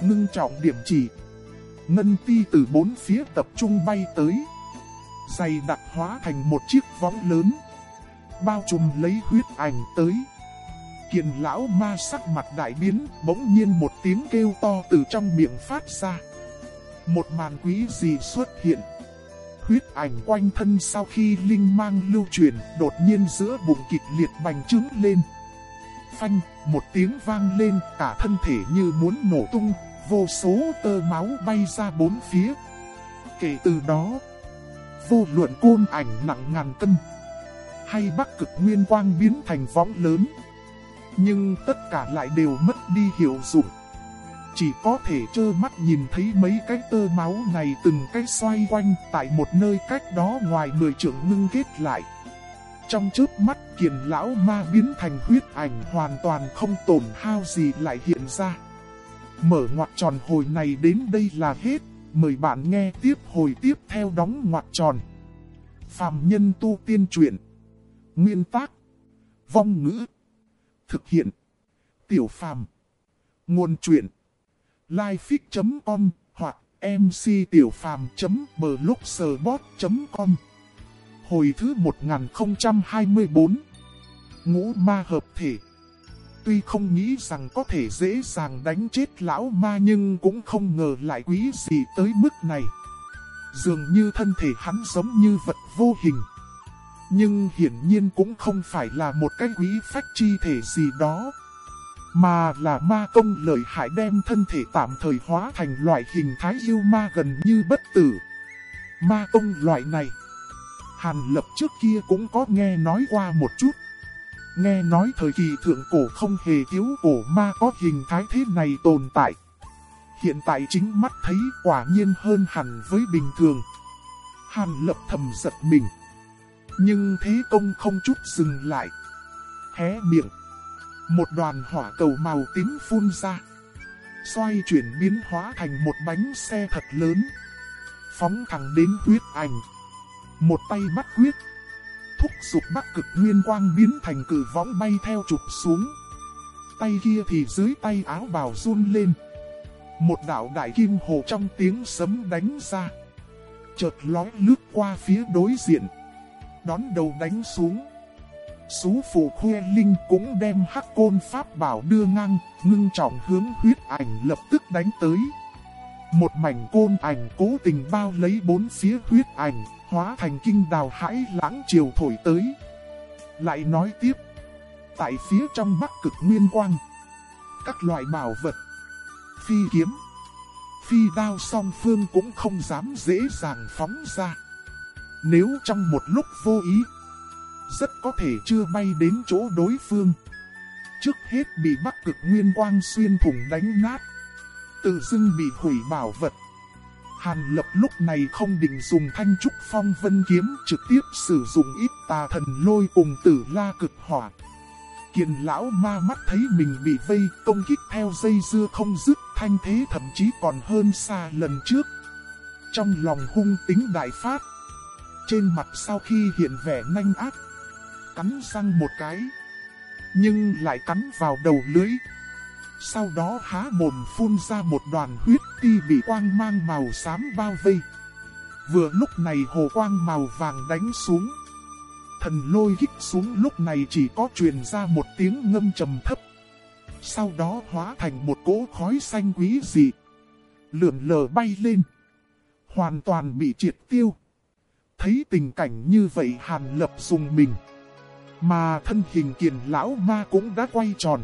Ngưng trọng điểm chỉ. Ngân ti từ bốn phía tập trung bay tới. Dày đặc hóa thành một chiếc võng lớn. Bao trùm lấy huyết ảnh tới. Kiền lão ma sắc mặt đại biến, bỗng nhiên một tiếng kêu to từ trong miệng phát ra. Một màn quý gì xuất hiện. Huyết ảnh quanh thân sau khi linh mang lưu truyền, đột nhiên giữa bụng kịch liệt bành trướng lên. Phanh, một tiếng vang lên, cả thân thể như muốn nổ tung, vô số tơ máu bay ra bốn phía. Kể từ đó, vô luận côn ảnh nặng ngàn cân, hay bắc cực nguyên quang biến thành võng lớn. Nhưng tất cả lại đều mất đi hiệu dụng. Chỉ có thể trơ mắt nhìn thấy mấy cái tơ máu này từng cái xoay quanh tại một nơi cách đó ngoài mười trượng ngưng kết lại. Trong trước mắt kiền lão ma biến thành huyết ảnh hoàn toàn không tổn hao gì lại hiện ra. Mở ngoặt tròn hồi này đến đây là hết, mời bạn nghe tiếp hồi tiếp theo đóng ngoặt tròn. Phạm nhân tu tiên truyện. Nguyên tác. Vong ngữ. Thực hiện. Tiểu phàm. Nguồn truyện. Lifefix.com hoặc mctiểupham.blogspot.com Hồi thứ 1024 Ngũ ma hợp thể Tuy không nghĩ rằng có thể dễ dàng đánh chết lão ma nhưng cũng không ngờ lại quý gì tới mức này. Dường như thân thể hắn giống như vật vô hình. Nhưng hiển nhiên cũng không phải là một cái quý phách chi thể gì đó. Mà là ma công lợi hại đem thân thể tạm thời hóa thành loại hình thái yêu ma gần như bất tử. Ma công loại này, Hàn Lập trước kia cũng có nghe nói qua một chút. Nghe nói thời kỳ thượng cổ không hề thiếu cổ ma có hình thái thế này tồn tại. Hiện tại chính mắt thấy quả nhiên hơn hẳn với bình thường. Hàn lập thầm giật mình. Nhưng thế công không chút dừng lại. Hé miệng. Một đoàn hỏa cầu màu tím phun ra. Xoay chuyển biến hóa thành một bánh xe thật lớn. Phóng thẳng đến huyết ảnh. Một tay bắt huyết thúc giục bắc cực nguyên quang biến thành cử võng bay theo chụp xuống. Tay kia thì dưới tay áo bào run lên. Một đạo đại kim hồ trong tiếng sấm đánh ra. Chợt lói lướt qua phía đối diện. Đón đầu đánh xuống. Sú phụ khuê linh cũng đem hắc côn pháp bảo đưa ngang, ngưng trọng hướng huyết ảnh lập tức đánh tới. Một mảnh côn ảnh cố tình bao lấy bốn phía huyết ảnh, hóa thành kinh đào hãi lãng chiều thổi tới. Lại nói tiếp, tại phía trong bắc cực nguyên quang, các loại bảo vật, phi kiếm, phi đao song phương cũng không dám dễ dàng phóng ra. Nếu trong một lúc vô ý, rất có thể chưa bay đến chỗ đối phương. Trước hết bị bắc cực nguyên quang xuyên thủng đánh nát, tự dưng bị hủy bảo vật. Hàn lập lúc này không định dùng thanh trúc phong vân kiếm trực tiếp sử dụng ít tà thần lôi cùng tử la cực hỏa. Kiền lão ma mắt thấy mình bị vây công kích theo dây dưa không dứt thanh thế thậm chí còn hơn xa lần trước. Trong lòng hung tính đại phát. Trên mặt sau khi hiện vẻ nhanh ác. Cắn răng một cái. Nhưng lại cắn vào đầu lưới sau đó há mồm phun ra một đoàn huyết ti bị quang mang màu xám bao vây. Vừa lúc này hồ quang màu vàng đánh xuống. Thần lôi hít xuống lúc này chỉ có truyền ra một tiếng ngâm trầm thấp. Sau đó hóa thành một cỗ khói xanh quý dị. Lượn lờ bay lên. Hoàn toàn bị triệt tiêu. Thấy tình cảnh như vậy hàn lập dùng mình. Mà thân hình kiền lão ma cũng đã quay tròn.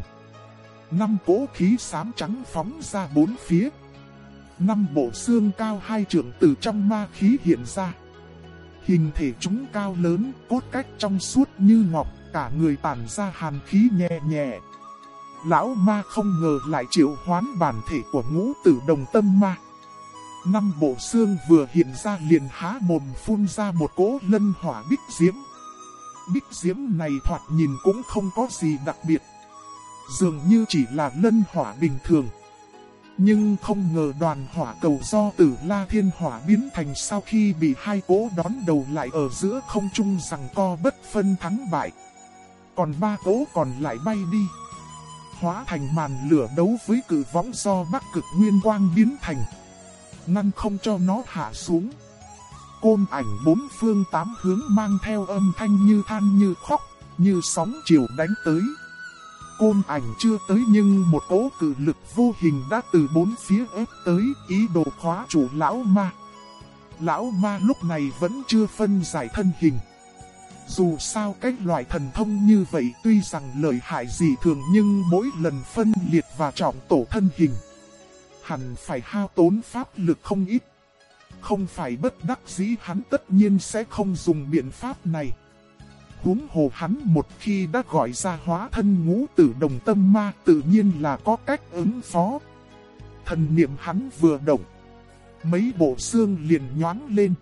Năm cỗ khí xám trắng phóng ra bốn phía. Năm bộ xương cao hai trượng từ trong ma khí hiện ra. Hình thể chúng cao lớn, cốt cách trong suốt như ngọc, cả người tản ra hàn khí nhẹ nhẹ. Lão ma không ngờ lại triệu hoán bản thể của ngũ tử đồng tâm ma. Năm bộ xương vừa hiện ra liền há mồm phun ra một cỗ lân hỏa bích diễm. Bích diễm này thoạt nhìn cũng không có gì đặc biệt dường như chỉ là lân hỏa bình thường. Nhưng không ngờ đoàn hỏa cầu do tử la thiên hỏa biến thành sau khi bị hai cố đón đầu lại ở giữa không trung rằng co bất phân thắng bại. Còn ba cỗ còn lại bay đi. Hóa thành màn lửa đấu với cử võng do bắc cực nguyên quang biến thành. Ngăn không cho nó hạ xuống. Côn ảnh bốn phương tám hướng mang theo âm thanh như than như khóc, như sóng chiều đánh tới. Côn ảnh chưa tới nhưng một cỗ cử lực vô hình đã từ bốn phía ép tới ý đồ khóa chủ lão ma. Lão ma lúc này vẫn chưa phân giải thân hình. Dù sao cách loại thần thông như vậy tuy rằng lợi hại gì thường nhưng mỗi lần phân liệt và trọng tổ thân hình. Hẳn phải hao tốn pháp lực không ít. Không phải bất đắc dĩ, hắn tất nhiên sẽ không dùng biện pháp này. Húng hồ hắn một khi đã gọi ra hóa thân ngũ tử đồng tâm ma, tự nhiên là có cách ứng phó. Thần niệm hắn vừa động. Mấy bộ xương liền nhoáng lên.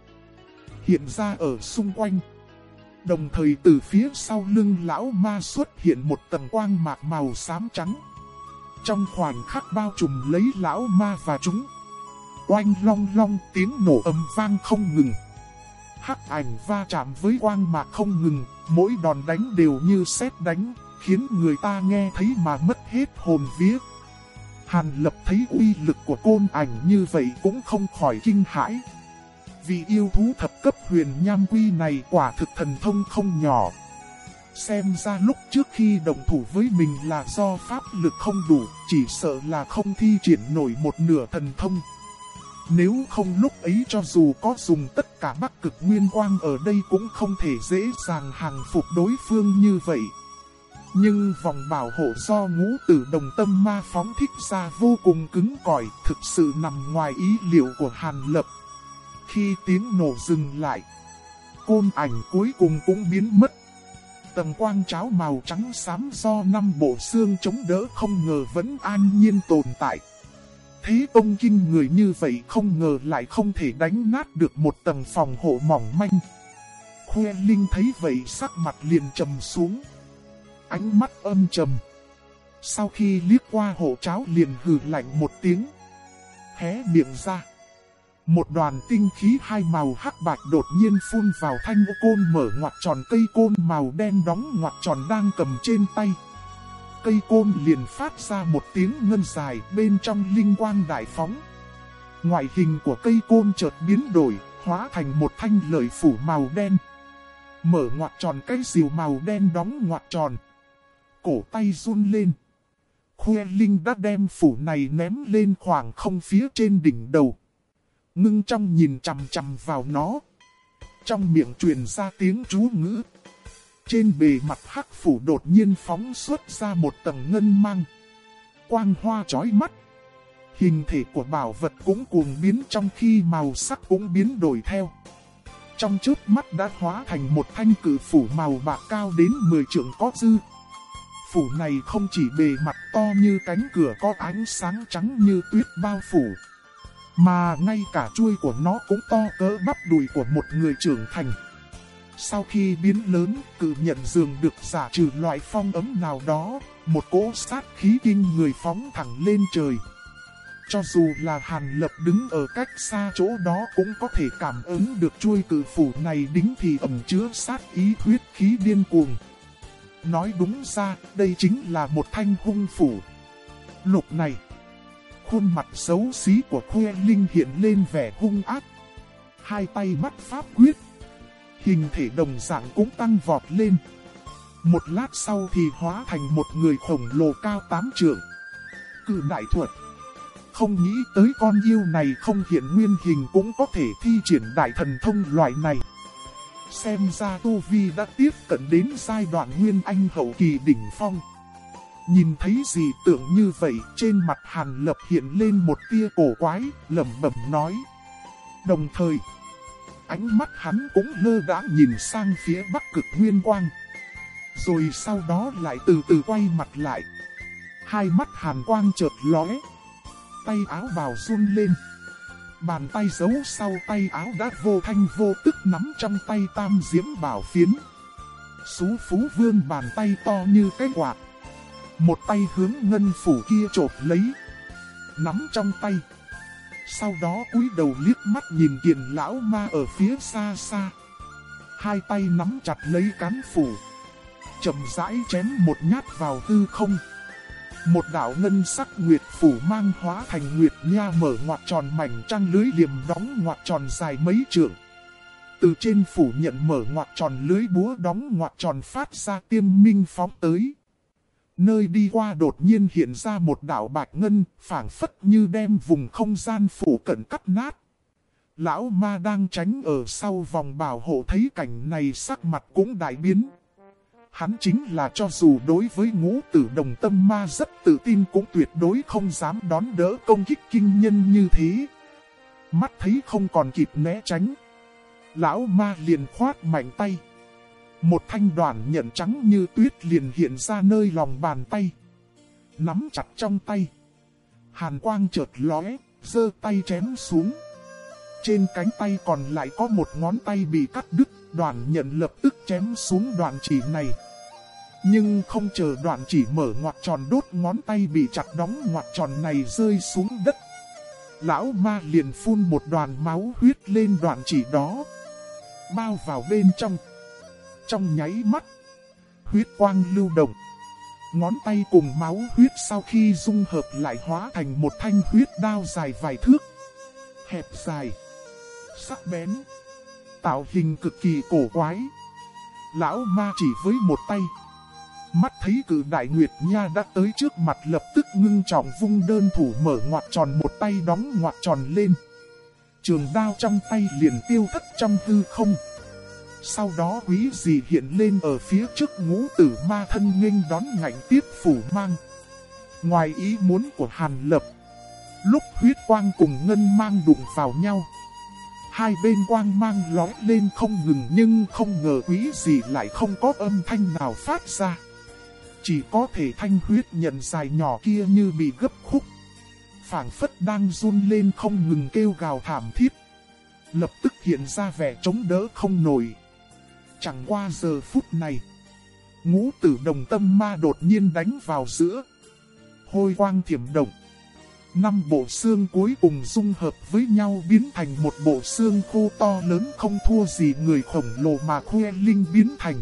Hiện ra ở xung quanh. Đồng thời từ phía sau lưng lão ma xuất hiện một tầng quang mạc màu xám trắng. Trong khoảnh khắc bao trùm lấy lão ma và chúng. Oanh long long tiếng nổ âm vang không ngừng. Hắc ảnh va chạm với quang mạc không ngừng, mỗi đòn đánh đều như sét đánh, khiến người ta nghe thấy mà mất hết hồn vía. Hàn lập thấy uy lực của côn ảnh như vậy cũng không khỏi kinh hãi. Vì yêu thú thập cấp huyền nham quy này quả thực thần thông không nhỏ. Xem ra lúc trước khi đồng thủ với mình là do pháp lực không đủ, chỉ sợ là không thi triển nổi một nửa thần thông. Nếu không lúc ấy cho dù có dùng tất cả bắc cực nguyên quang ở đây cũng không thể dễ dàng hàng phục đối phương như vậy. Nhưng vòng bảo hộ do ngũ tử đồng tâm ma phóng thích ra vô cùng cứng cỏi, thực sự nằm ngoài ý liệu của Hàn Lập. Khi tiếng nổ dừng lại, côn ảnh cuối cùng cũng biến mất. Tầng quang cháo màu trắng xám do năm bộ xương chống đỡ không ngờ vẫn an nhiên tồn tại. Thế ông kinh người như vậy không ngờ lại không thể đánh nát được một tầng phòng hộ mỏng manh. Khoe Linh thấy vậy sắc mặt liền trầm xuống. Ánh mắt âm trầm. Sau khi liếc qua hộ cháo liền hừ lạnh một tiếng. Hé miệng ra. Một đoàn tinh khí hai màu hắc bạch đột nhiên phun vào thanh ô côn mở ngoặt tròn cây côn màu đen đóng ngoặt tròn đang cầm trên tay cây côn liền phát ra một tiếng ngân dài bên trong linh quang đại phóng. Ngoại hình của cây côn chợt biến đổi, hóa thành một thanh lợi phủ màu đen. Mở ngoặt tròn cái diều màu đen đóng ngoặt tròn. Cổ tay run lên. khuê Linh đã đem phủ này ném lên khoảng không phía trên đỉnh đầu. Ngưng trong nhìn chằm chằm vào nó. Trong miệng truyền ra tiếng chú ngữ. Trên bề mặt hắc phủ đột nhiên phóng xuất ra một tầng ngân mang. Quang hoa chói mắt. Hình thể của bảo vật cũng cuồng biến trong khi màu sắc cũng biến đổi theo. Trong trước mắt đã hóa thành một thanh cử phủ màu bạc cao đến 10 trượng có dư. Phủ này không chỉ bề mặt to như cánh cửa có ánh sáng trắng như tuyết bao phủ. Mà ngay cả chuôi của nó cũng to cỡ bắp đùi của một người trưởng thành. Sau khi biến lớn, cự nhận dường được giả trừ loại phong ấm nào đó, một cỗ sát khí kinh người phóng thẳng lên trời. Cho dù là Hàn Lập đứng ở cách xa chỗ đó cũng có thể cảm ứng được chuôi cử phủ này đính thì ẩm chứa sát ý huyết khí điên cuồng. Nói đúng ra, đây chính là một thanh hung phủ. Lục này, khuôn mặt xấu xí của Khuê Linh hiện lên vẻ hung ác. Hai tay mắt pháp quyết hình thể đồng dạng cũng tăng vọt lên. Một lát sau thì hóa thành một người khổng lồ cao tám trượng. Cử đại thuật. Không nghĩ tới con yêu này không hiện nguyên hình cũng có thể thi triển đại thần thông loại này. Xem ra Tu Vi đã tiếp cận đến giai đoạn nguyên anh hậu kỳ đỉnh phong. Nhìn thấy gì tưởng như vậy trên mặt Hàn Lập hiện lên một tia cổ quái, lẩm bẩm nói. Đồng thời ánh mắt hắn cũng lơ đã nhìn sang phía bắc cực nguyên quang. Rồi sau đó lại từ từ quay mặt lại. Hai mắt hàn quang chợt lóe. Tay áo vào run lên. Bàn tay giấu sau tay áo đã vô thanh vô tức nắm trong tay tam diễm bảo phiến. Xú phú vương bàn tay to như cái quạt. Một tay hướng ngân phủ kia chộp lấy. Nắm trong tay. Sau đó cúi đầu liếc mắt nhìn kiền lão ma ở phía xa xa. Hai tay nắm chặt lấy cán phủ. chậm rãi chém một nhát vào hư không. Một đạo ngân sắc nguyệt phủ mang hóa thành nguyệt nha mở ngoặt tròn mảnh trăng lưới liềm đóng ngoặt tròn dài mấy trượng. Từ trên phủ nhận mở ngoặt tròn lưới búa đóng ngoặt tròn phát ra tiêm minh phóng tới. Nơi đi qua đột nhiên hiện ra một đảo bạch ngân, phảng phất như đem vùng không gian phủ cận cắt nát. Lão ma đang tránh ở sau vòng bảo hộ thấy cảnh này sắc mặt cũng đại biến. Hắn chính là cho dù đối với ngũ tử đồng tâm ma rất tự tin cũng tuyệt đối không dám đón đỡ công kích kinh nhân như thế. Mắt thấy không còn kịp né tránh. Lão ma liền khoát mạnh tay. Một thanh đoàn nhận trắng như tuyết liền hiện ra nơi lòng bàn tay. Nắm chặt trong tay. Hàn quang chợt lóe, giơ tay chém xuống. Trên cánh tay còn lại có một ngón tay bị cắt đứt, đoàn nhận lập tức chém xuống đoạn chỉ này. Nhưng không chờ đoạn chỉ mở ngoặt tròn đốt ngón tay bị chặt đóng ngoặt tròn này rơi xuống đất. Lão ma liền phun một đoàn máu huyết lên đoạn chỉ đó. Bao vào bên trong. Trong nháy mắt. Huyết quang lưu động. Ngón tay cùng máu huyết sau khi dung hợp lại hóa thành một thanh huyết đao dài vài thước. Hẹp dài. Sắc bén. Tạo hình cực kỳ cổ quái. Lão ma chỉ với một tay. Mắt thấy cử đại nguyệt nha đã tới trước mặt lập tức ngưng trọng vung đơn thủ mở ngoặt tròn một tay đóng ngoặt tròn lên. Trường đao trong tay liền tiêu thất trong hư không. Sau đó quý dị hiện lên ở phía trước ngũ tử ma thân nghênh đón ngạnh tiếp phủ mang. Ngoài ý muốn của Hàn Lập, lúc huyết quang cùng ngân mang đụng vào nhau. Hai bên quang mang lói lên không ngừng nhưng không ngờ quý dị lại không có âm thanh nào phát ra. Chỉ có thể thanh huyết nhận dài nhỏ kia như bị gấp khúc. phảng phất đang run lên không ngừng kêu gào thảm thiết. Lập tức hiện ra vẻ chống đỡ không nổi. Chẳng qua giờ phút này. Ngũ tử đồng tâm ma đột nhiên đánh vào giữa. Hôi quang thiểm động. Năm bộ xương cuối cùng dung hợp với nhau biến thành một bộ xương khô to lớn không thua gì người khổng lồ mà khoe linh biến thành.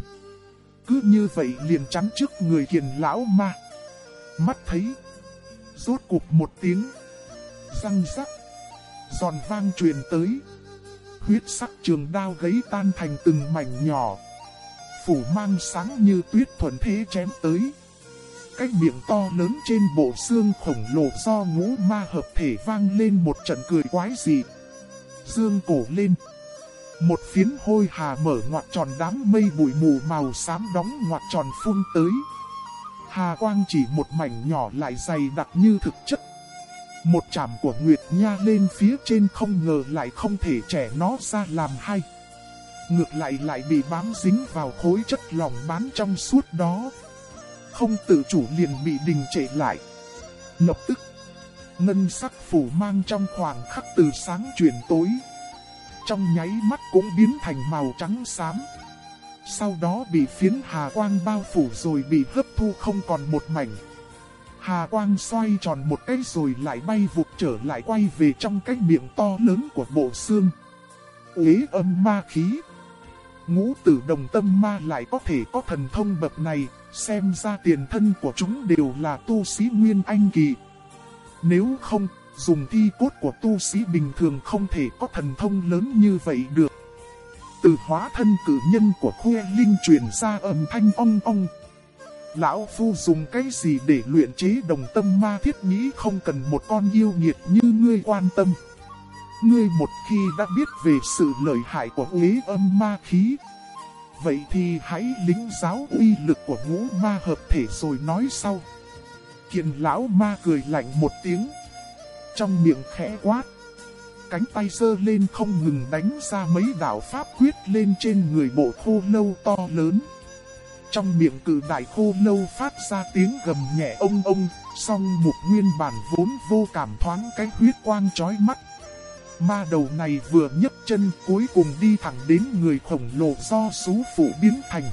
Cứ như vậy liền chắn trước người kiền lão ma. Mắt thấy. Rốt cục một tiếng. Răng rắc. Giòn vang truyền tới. Huyết sắc trường đao gấy tan thành từng mảnh nhỏ. Phủ mang sáng như tuyết thuần thế chém tới. Cái miệng to lớn trên bộ xương khổng lồ do ngũ ma hợp thể vang lên một trận cười quái dị. Dương cổ lên. Một phiến hôi hà mở ngoặt tròn đám mây bụi mù màu xám đóng ngoặt tròn phun tới. Hà quang chỉ một mảnh nhỏ lại dày đặc như thực chất. Một chạm của Nguyệt Nha lên phía trên không ngờ lại không thể trẻ nó ra làm hay. Ngược lại lại bị bám dính vào khối chất lỏng bán trong suốt đó. Không tự chủ liền bị đình trệ lại. Lập tức, ngân sắc phủ mang trong khoảng khắc từ sáng chuyển tối trong nháy mắt cũng biến thành màu trắng xám. Sau đó bị phiến hà quang bao phủ rồi bị hấp thu không còn một mảnh. Hà quang xoay tròn một cái rồi lại bay vụt trở lại quay về trong cái miệng to lớn của bộ xương. Uế âm ma khí. Ngũ tử đồng tâm ma lại có thể có thần thông bậc này, xem ra tiền thân của chúng đều là tu sĩ Nguyên Anh Kỳ. Nếu không, dùng thi cốt của tu sĩ bình thường không thể có thần thông lớn như vậy được. Từ hóa thân cử nhân của khuê linh truyền ra âm thanh ong ong. Lão Phu dùng cái gì để luyện chế đồng tâm ma thiết nghĩ không cần một con yêu nghiệt như ngươi quan tâm. Ngươi một khi đã biết về sự lợi hại của uế âm ma khí. Vậy thì hãy lính giáo uy lực của ngũ ma hợp thể rồi nói sau. Kiện lão ma cười lạnh một tiếng, trong miệng khẽ quát. Cánh tay sơ lên không ngừng đánh ra mấy đạo pháp quyết lên trên người bộ khô lâu to lớn. Trong miệng cử đại khô lâu phát ra tiếng gầm nhẹ ông ông, song một nguyên bản vốn vô cảm thoáng cái huyết quang chói mắt. Ma đầu này vừa nhấc chân cuối cùng đi thẳng đến người khổng lồ do sú phụ biến thành.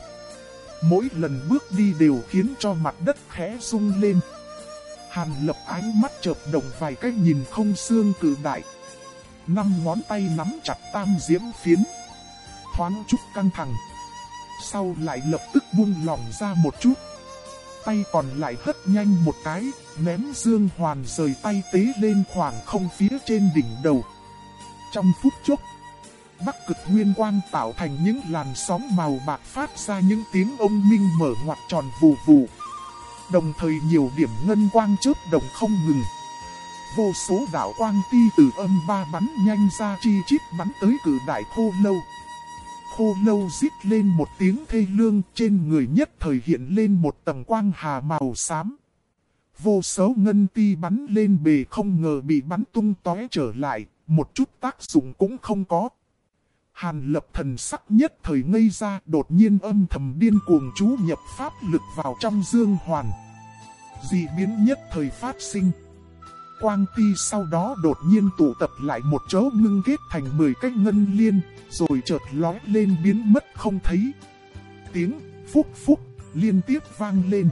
Mỗi lần bước đi đều khiến cho mặt đất khẽ rung lên. Hàn lập ánh mắt chợp động vài cái nhìn không xương cử đại. Năm ngón tay nắm chặt tam diễm phiến. Thoáng chút căng thẳng sau lại lập tức buông lỏng ra một chút. Tay còn lại hất nhanh một cái, ném Dương Hoàn rời tay tế lên khoảng không phía trên đỉnh đầu. Trong phút chốc, Bắc cực nguyên quang tạo thành những làn sóng màu bạc phát ra những tiếng ông minh mở ngoặt tròn vù vù. Đồng thời nhiều điểm ngân quang chớp đồng không ngừng. Vô số đạo quang ti từ âm ba bắn nhanh ra chi chít bắn tới cử đại khô lâu. Khô lâu rít lên một tiếng thê lương trên người nhất thời hiện lên một tầng quang hà màu xám. Vô số ngân ti bắn lên bề không ngờ bị bắn tung tóe trở lại, một chút tác dụng cũng không có. Hàn lập thần sắc nhất thời ngây ra đột nhiên âm thầm điên cuồng chú nhập pháp lực vào trong dương hoàn. Dị biến nhất thời phát sinh. Quang ti sau đó đột nhiên tụ tập lại một chỗ ngưng kết thành 10 cái ngân liên, rồi chợt lói lên biến mất không thấy. Tiếng phúc phúc liên tiếp vang lên.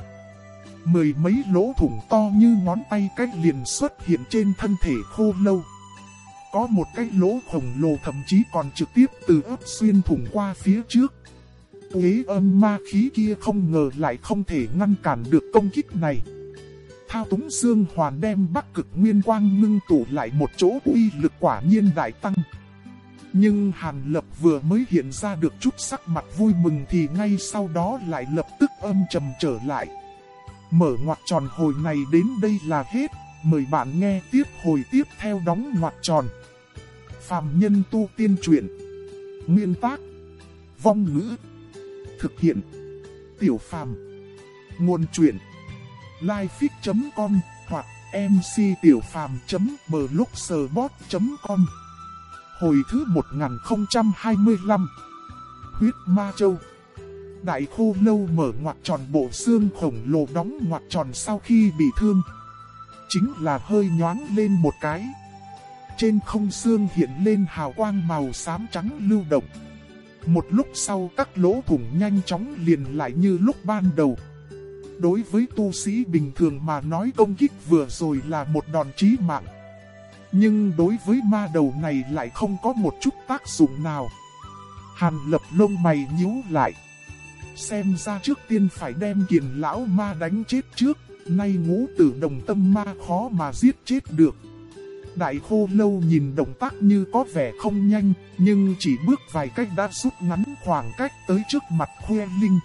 Mười mấy lỗ thủng to như ngón tay cách liền xuất hiện trên thân thể khô lâu. Có một cái lỗ khổng lồ thậm chí còn trực tiếp từ ớt xuyên thủng qua phía trước. Quế âm ma khí kia không ngờ lại không thể ngăn cản được công kích này. Thao túng dương hoàn đem bắc cực nguyên quang ngưng tụ lại một chỗ uy lực quả nhiên đại tăng. Nhưng Hàn Lập vừa mới hiện ra được chút sắc mặt vui mừng thì ngay sau đó lại lập tức âm trầm trở lại. Mở ngoặt tròn hồi này đến đây là hết, mời bạn nghe tiếp hồi tiếp theo đóng ngoặt tròn. Phạm nhân tu tiên truyện. Nguyên tác. Vong ngữ. Thực hiện. Tiểu phàm. Nguồn truyện. Lifefix.com hoặc mctiểupham.blogspot.com Hồi thứ 1025 Huyết Ma Châu Đại khô lâu mở ngoặt tròn bộ xương khổng lồ đóng ngoặt tròn sau khi bị thương. Chính là hơi nhoáng lên một cái. Trên không xương hiện lên hào quang màu xám trắng lưu động. Một lúc sau các lỗ thủng nhanh chóng liền lại như lúc ban đầu. Đối với tu sĩ bình thường mà nói công kích vừa rồi là một đòn chí mạng. Nhưng đối với ma đầu này lại không có một chút tác dụng nào. Hàn lập lông mày nhíu lại. Xem ra trước tiên phải đem kiền lão ma đánh chết trước, nay ngũ tử đồng tâm ma khó mà giết chết được. Đại khô lâu nhìn động tác như có vẻ không nhanh, nhưng chỉ bước vài cách đã rút ngắn khoảng cách tới trước mặt khoe linh.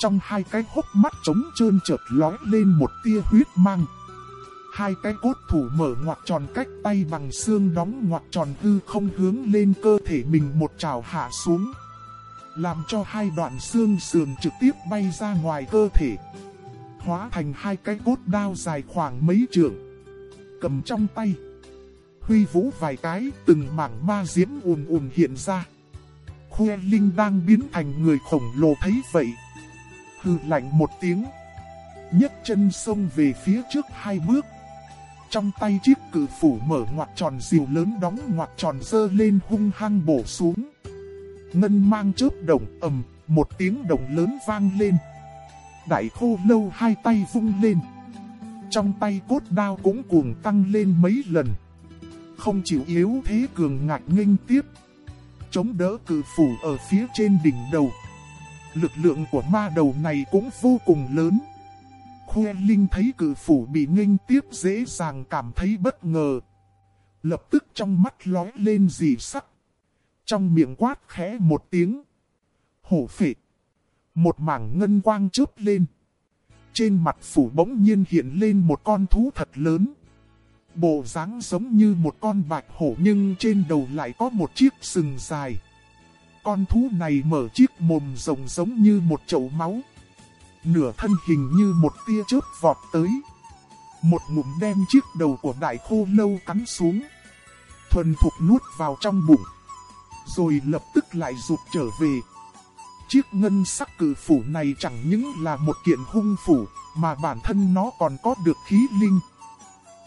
Trong hai cái hốc mắt trống trơn chợt lói lên một tia huyết mang. Hai cái cốt thủ mở ngoặt tròn cách tay bằng xương đóng ngoặt tròn hư không hướng lên cơ thể mình một trào hạ xuống. Làm cho hai đoạn xương sườn trực tiếp bay ra ngoài cơ thể. Hóa thành hai cái cốt đao dài khoảng mấy trượng. Cầm trong tay huy vũ vài cái, từng mảng ma diễm ùn ùn hiện ra. Khuê Linh đang biến thành người khổng lồ thấy vậy. Hừ lạnh một tiếng. nhấc chân sông về phía trước hai bước. Trong tay chiếc cử phủ mở ngoặt tròn diều lớn đóng ngoặt tròn dơ lên hung hăng bổ xuống. Ngân mang chớp đồng ầm, một tiếng đồng lớn vang lên. Đại khô lâu hai tay vung lên. Trong tay cốt đao cũng cuồng tăng lên mấy lần không chịu yếu thế cường ngạch nghênh tiếp. Chống đỡ cử phủ ở phía trên đỉnh đầu. Lực lượng của ma đầu này cũng vô cùng lớn. Khuê Linh thấy cử phủ bị nghênh tiếp dễ dàng cảm thấy bất ngờ. Lập tức trong mắt lói lên dì sắc. Trong miệng quát khẽ một tiếng. Hổ phệ. Một mảng ngân quang chớp lên. Trên mặt phủ bỗng nhiên hiện lên một con thú thật lớn. Bộ dáng giống như một con bạch hổ nhưng trên đầu lại có một chiếc sừng dài. Con thú này mở chiếc mồm rồng giống như một chậu máu. Nửa thân hình như một tia chớp vọt tới. Một ngụm đem chiếc đầu của đại khô lâu cắn xuống. Thuần thục nuốt vào trong bụng. Rồi lập tức lại rụt trở về. Chiếc ngân sắc cử phủ này chẳng những là một kiện hung phủ, mà bản thân nó còn có được khí linh.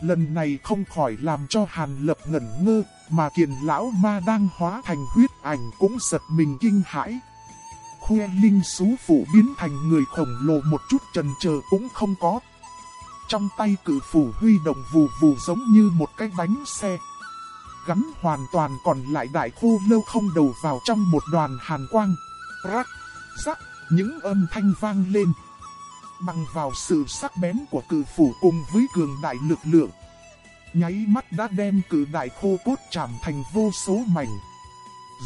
Lần này không khỏi làm cho Hàn Lập ngẩn ngơ, mà kiền lão ma đang hóa thành huyết ảnh cũng giật mình kinh hãi. Khoe linh xú phủ biến thành người khổng lồ một chút trần chờ cũng không có. Trong tay cử phủ huy động vù vù giống như một cái bánh xe. Gắn hoàn toàn còn lại đại khô lâu không đầu vào trong một đoàn hàn quang. Rắc, rắc, những âm thanh vang lên. Bằng vào sự sắc bén của cử phủ cùng với cường đại lực lượng. Nháy mắt đã đem cử đại khô cốt chạm thành vô số mảnh.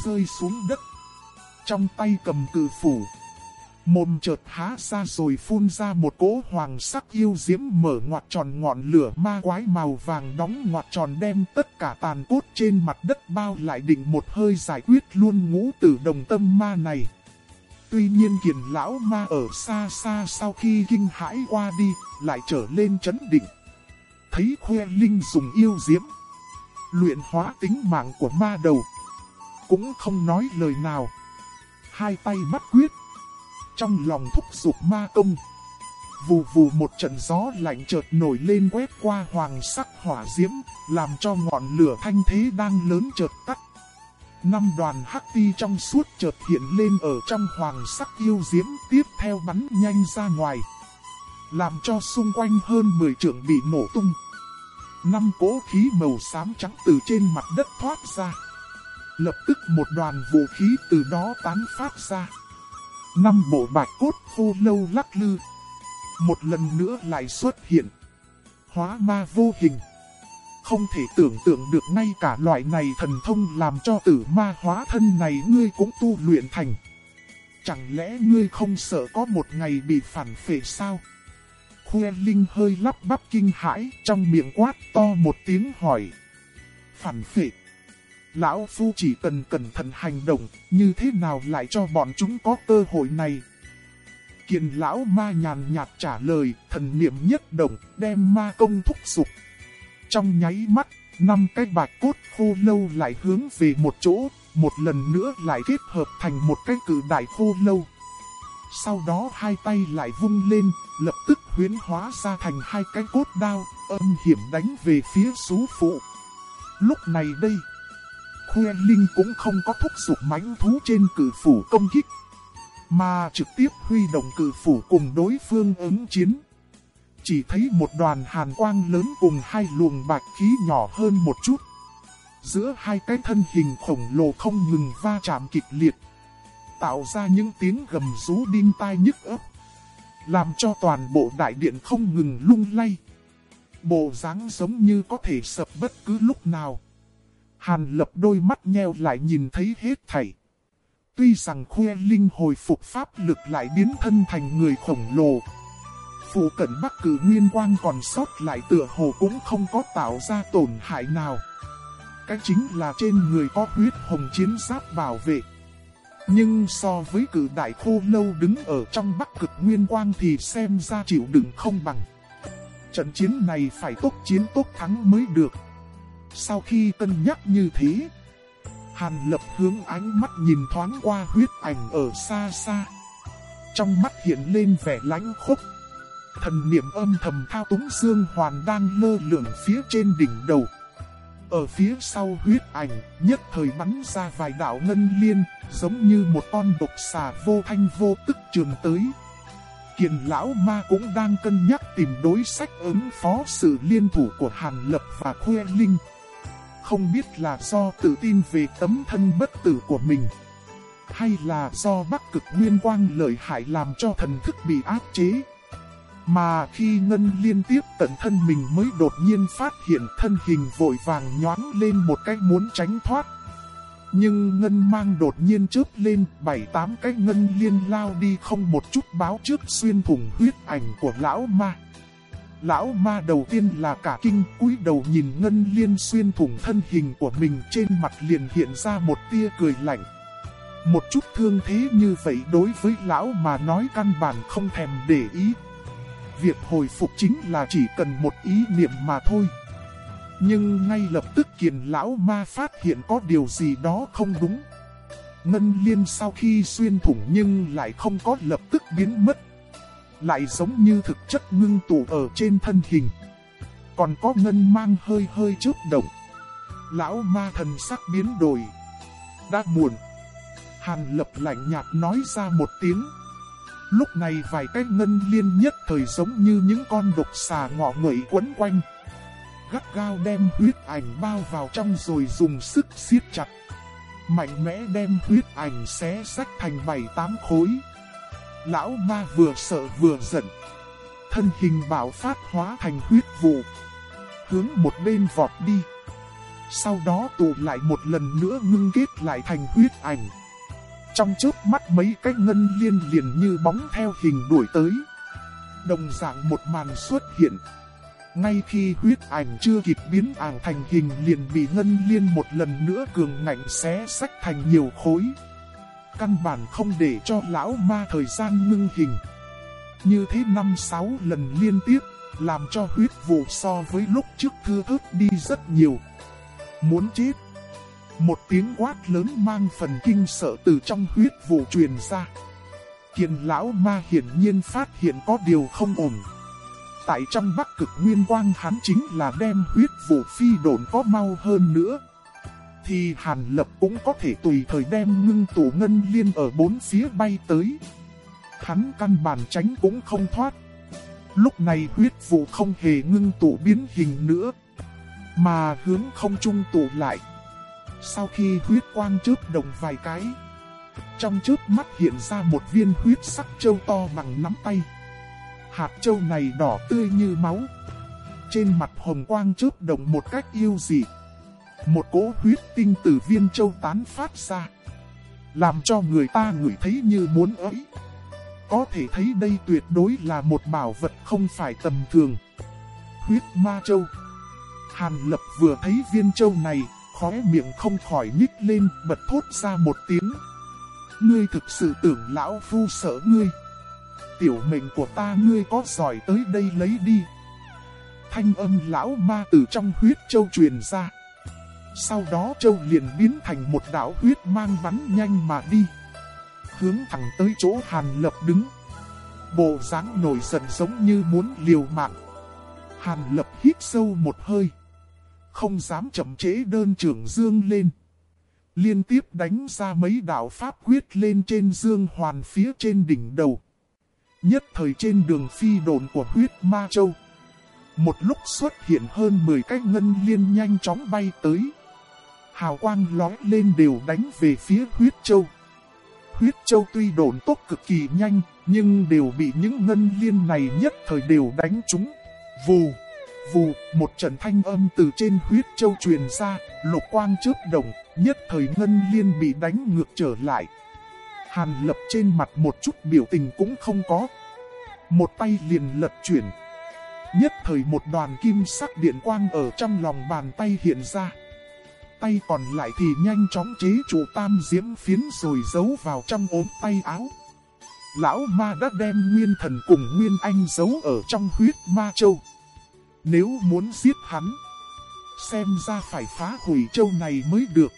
Rơi xuống đất. Trong tay cầm cử phủ. Mồm chợt há ra rồi phun ra một cỗ hoàng sắc yêu diễm mở ngoặt tròn ngọn lửa ma quái màu vàng đóng ngoặt tròn đem tất cả tàn cốt trên mặt đất bao lại định một hơi giải quyết luôn ngũ tử đồng tâm ma này. Tuy nhiên kiền lão ma ở xa xa sau khi kinh hãi qua đi, lại trở lên chấn định. Thấy khoe linh dùng yêu diễm, luyện hóa tính mạng của ma đầu. Cũng không nói lời nào. Hai tay bắt quyết trong lòng thúc giục ma công. Vù vù một trận gió lạnh chợt nổi lên quét qua hoàng sắc hỏa diễm, làm cho ngọn lửa thanh thế đang lớn chợt tắt. Năm đoàn hắc ti trong suốt chợt hiện lên ở trong hoàng sắc yêu diễm tiếp theo bắn nhanh ra ngoài. Làm cho xung quanh hơn 10 trượng bị nổ tung. Năm cỗ khí màu xám trắng từ trên mặt đất thoát ra. Lập tức một đoàn vũ khí từ đó tán phát ra. Năm bộ bạch cốt khô lâu lắc lư. Một lần nữa lại xuất hiện. Hóa ma vô hình. Không thể tưởng tượng được ngay cả loại này thần thông làm cho tử ma hóa thân này ngươi cũng tu luyện thành. Chẳng lẽ ngươi không sợ có một ngày bị phản phệ sao? Khuê Linh hơi lắp bắp kinh hãi trong miệng quát to một tiếng hỏi. Phản phệ. Lão Phu chỉ cần cẩn thận hành động, như thế nào lại cho bọn chúng có cơ hội này? Kiền lão ma nhàn nhạt trả lời, thần niệm nhất động, đem ma công thúc dục. Trong nháy mắt, năm cái bạch cốt khô lâu lại hướng về một chỗ, một lần nữa lại kết hợp thành một cái cử đại khô lâu. Sau đó hai tay lại vung lên, lập tức huyến hóa ra thành hai cái cốt đao, âm hiểm đánh về phía xú phụ. Lúc này đây... Khuê Linh cũng không có thúc giục mãnh thú trên cử phủ công kích, mà trực tiếp huy động cử phủ cùng đối phương ứng chiến. Chỉ thấy một đoàn hàn quang lớn cùng hai luồng bạch khí nhỏ hơn một chút. Giữa hai cái thân hình khổng lồ không ngừng va chạm kịch liệt, tạo ra những tiếng gầm rú đinh tai nhức ấp, làm cho toàn bộ đại điện không ngừng lung lay. Bộ dáng giống như có thể sập bất cứ lúc nào. Hàn lập đôi mắt nheo lại nhìn thấy hết thảy. Tuy rằng khuê linh hồi phục pháp lực lại biến thân thành người khổng lồ. Phủ cận bắc cử nguyên quang còn sót lại tựa hồ cũng không có tạo ra tổn hại nào. Cái chính là trên người có huyết hồng chiến giáp bảo vệ. Nhưng so với cử đại khô lâu đứng ở trong bắc cực nguyên quang thì xem ra chịu đựng không bằng. Trận chiến này phải tốt chiến tốt thắng mới được. Sau khi cân nhắc như thế, Hàn lập hướng ánh mắt nhìn thoáng qua huyết ảnh ở xa xa. Trong mắt hiện lên vẻ lãnh khốc. Thần niệm âm thầm thao túng dương hoàn đang lơ lửng phía trên đỉnh đầu. Ở phía sau huyết ảnh, nhất thời bắn ra vài đạo ngân liên, giống như một con độc xà vô thanh vô tức trường tới. Kiền lão ma cũng đang cân nhắc tìm đối sách ứng phó sự liên thủ của Hàn Lập và Khuê Linh. Không biết là do tự tin về tấm thân bất tử của mình. Hay là do bắc cực nguyên quang lợi hại làm cho thần thức bị áp chế. Mà khi Ngân liên tiếp tận thân mình mới đột nhiên phát hiện thân hình vội vàng nhoáng lên một cách muốn tránh thoát. Nhưng Ngân mang đột nhiên chớp lên, bảy tám cái Ngân liên lao đi không một chút báo trước xuyên thủng huyết ảnh của lão ma. Lão ma đầu tiên là cả kinh, cúi đầu nhìn Ngân Liên xuyên thủng thân hình của mình trên mặt liền hiện ra một tia cười lạnh. Một chút thương thế như vậy đối với lão mà nói căn bản không thèm để ý. Việc hồi phục chính là chỉ cần một ý niệm mà thôi. Nhưng ngay lập tức kiền lão ma phát hiện có điều gì đó không đúng. Ngân liên sau khi xuyên thủng nhưng lại không có lập tức biến mất lại giống như thực chất ngưng tụ ở trên thân hình. Còn có ngân mang hơi hơi chớp động. Lão ma thần sắc biến đổi. Đã muộn. Hàn lập lạnh nhạt nói ra một tiếng. Lúc này vài cái ngân liên nhất thời giống như những con độc xà ngọ ngậy quấn quanh. Gắt gao đem huyết ảnh bao vào trong rồi dùng sức siết chặt. Mạnh mẽ đem huyết ảnh xé sách thành bảy tám khối. Lão ma vừa sợ vừa giận. Thân hình bảo phát hóa thành huyết vụ. Hướng một bên vọt đi. Sau đó tụ lại một lần nữa ngưng kết lại thành huyết ảnh. Trong chớp mắt mấy cái ngân liên liền như bóng theo hình đuổi tới. Đồng dạng một màn xuất hiện. Ngay khi huyết ảnh chưa kịp biến ảo thành hình liền bị ngân liên một lần nữa cường ngạnh xé sách thành nhiều khối. Căn bản không để cho lão ma thời gian ngưng hình. Như thế năm sáu lần liên tiếp, làm cho huyết vụ so với lúc trước thưa thớt đi rất nhiều. Muốn chết. Một tiếng quát lớn mang phần kinh sợ từ trong huyết vụ truyền ra. Kiền lão ma hiển nhiên phát hiện có điều không ổn. Tại trong bắc cực nguyên quang hắn chính là đem huyết vụ phi đồn có mau hơn nữa. Thì Hàn Lập cũng có thể tùy thời đem ngưng tụ ngân liên ở bốn phía bay tới. Hắn căn bản tránh cũng không thoát. Lúc này huyết vụ không hề ngưng tụ biến hình nữa. Mà hướng không trung tụ lại. Sau khi huyết quang chớp đồng vài cái. Trong chớp mắt hiện ra một viên huyết sắc châu to bằng nắm tay. Hạt châu này đỏ tươi như máu. Trên mặt hồng quang chớp đồng một cách yêu dị. Một cỗ huyết tinh từ viên châu tán phát ra. Làm cho người ta ngửi thấy như muốn ấy. Có thể thấy đây tuyệt đối là một bảo vật không phải tầm thường. Huyết ma châu. Hàn lập vừa thấy viên châu này, khóe miệng không khỏi nhích lên, bật thốt ra một tiếng. Ngươi thực sự tưởng lão phu sợ ngươi tiểu mệnh của ta ngươi có giỏi tới đây lấy đi. Thanh âm lão ma từ trong huyết châu truyền ra. Sau đó châu liền biến thành một đạo huyết mang bắn nhanh mà đi. Hướng thẳng tới chỗ Hàn Lập đứng. Bộ dáng nổi giận giống như muốn liều mạng. Hàn Lập hít sâu một hơi. Không dám chậm chế đơn trưởng dương lên. Liên tiếp đánh ra mấy đạo pháp quyết lên trên dương hoàn phía trên đỉnh đầu. Nhất thời trên đường phi đồn của huyết ma châu. Một lúc xuất hiện hơn 10 cái ngân liên nhanh chóng bay tới. Hào quang lói lên đều đánh về phía huyết châu. Huyết châu tuy đồn tốt cực kỳ nhanh, nhưng đều bị những ngân liên này nhất thời đều đánh trúng. Vù, vù, một trận thanh âm từ trên huyết châu truyền ra, lục quang chớp đồng, nhất thời ngân liên bị đánh ngược trở lại. Hàn lập trên mặt một chút biểu tình cũng không có. Một tay liền lật chuyển. Nhất thời một đoàn kim sắc điện quang ở trong lòng bàn tay hiện ra. Tay còn lại thì nhanh chóng chế trụ tam diễm phiến rồi giấu vào trong ốm tay áo. Lão ma đã đem nguyên thần cùng nguyên anh giấu ở trong huyết ma châu. Nếu muốn giết hắn, xem ra phải phá hủy châu này mới được.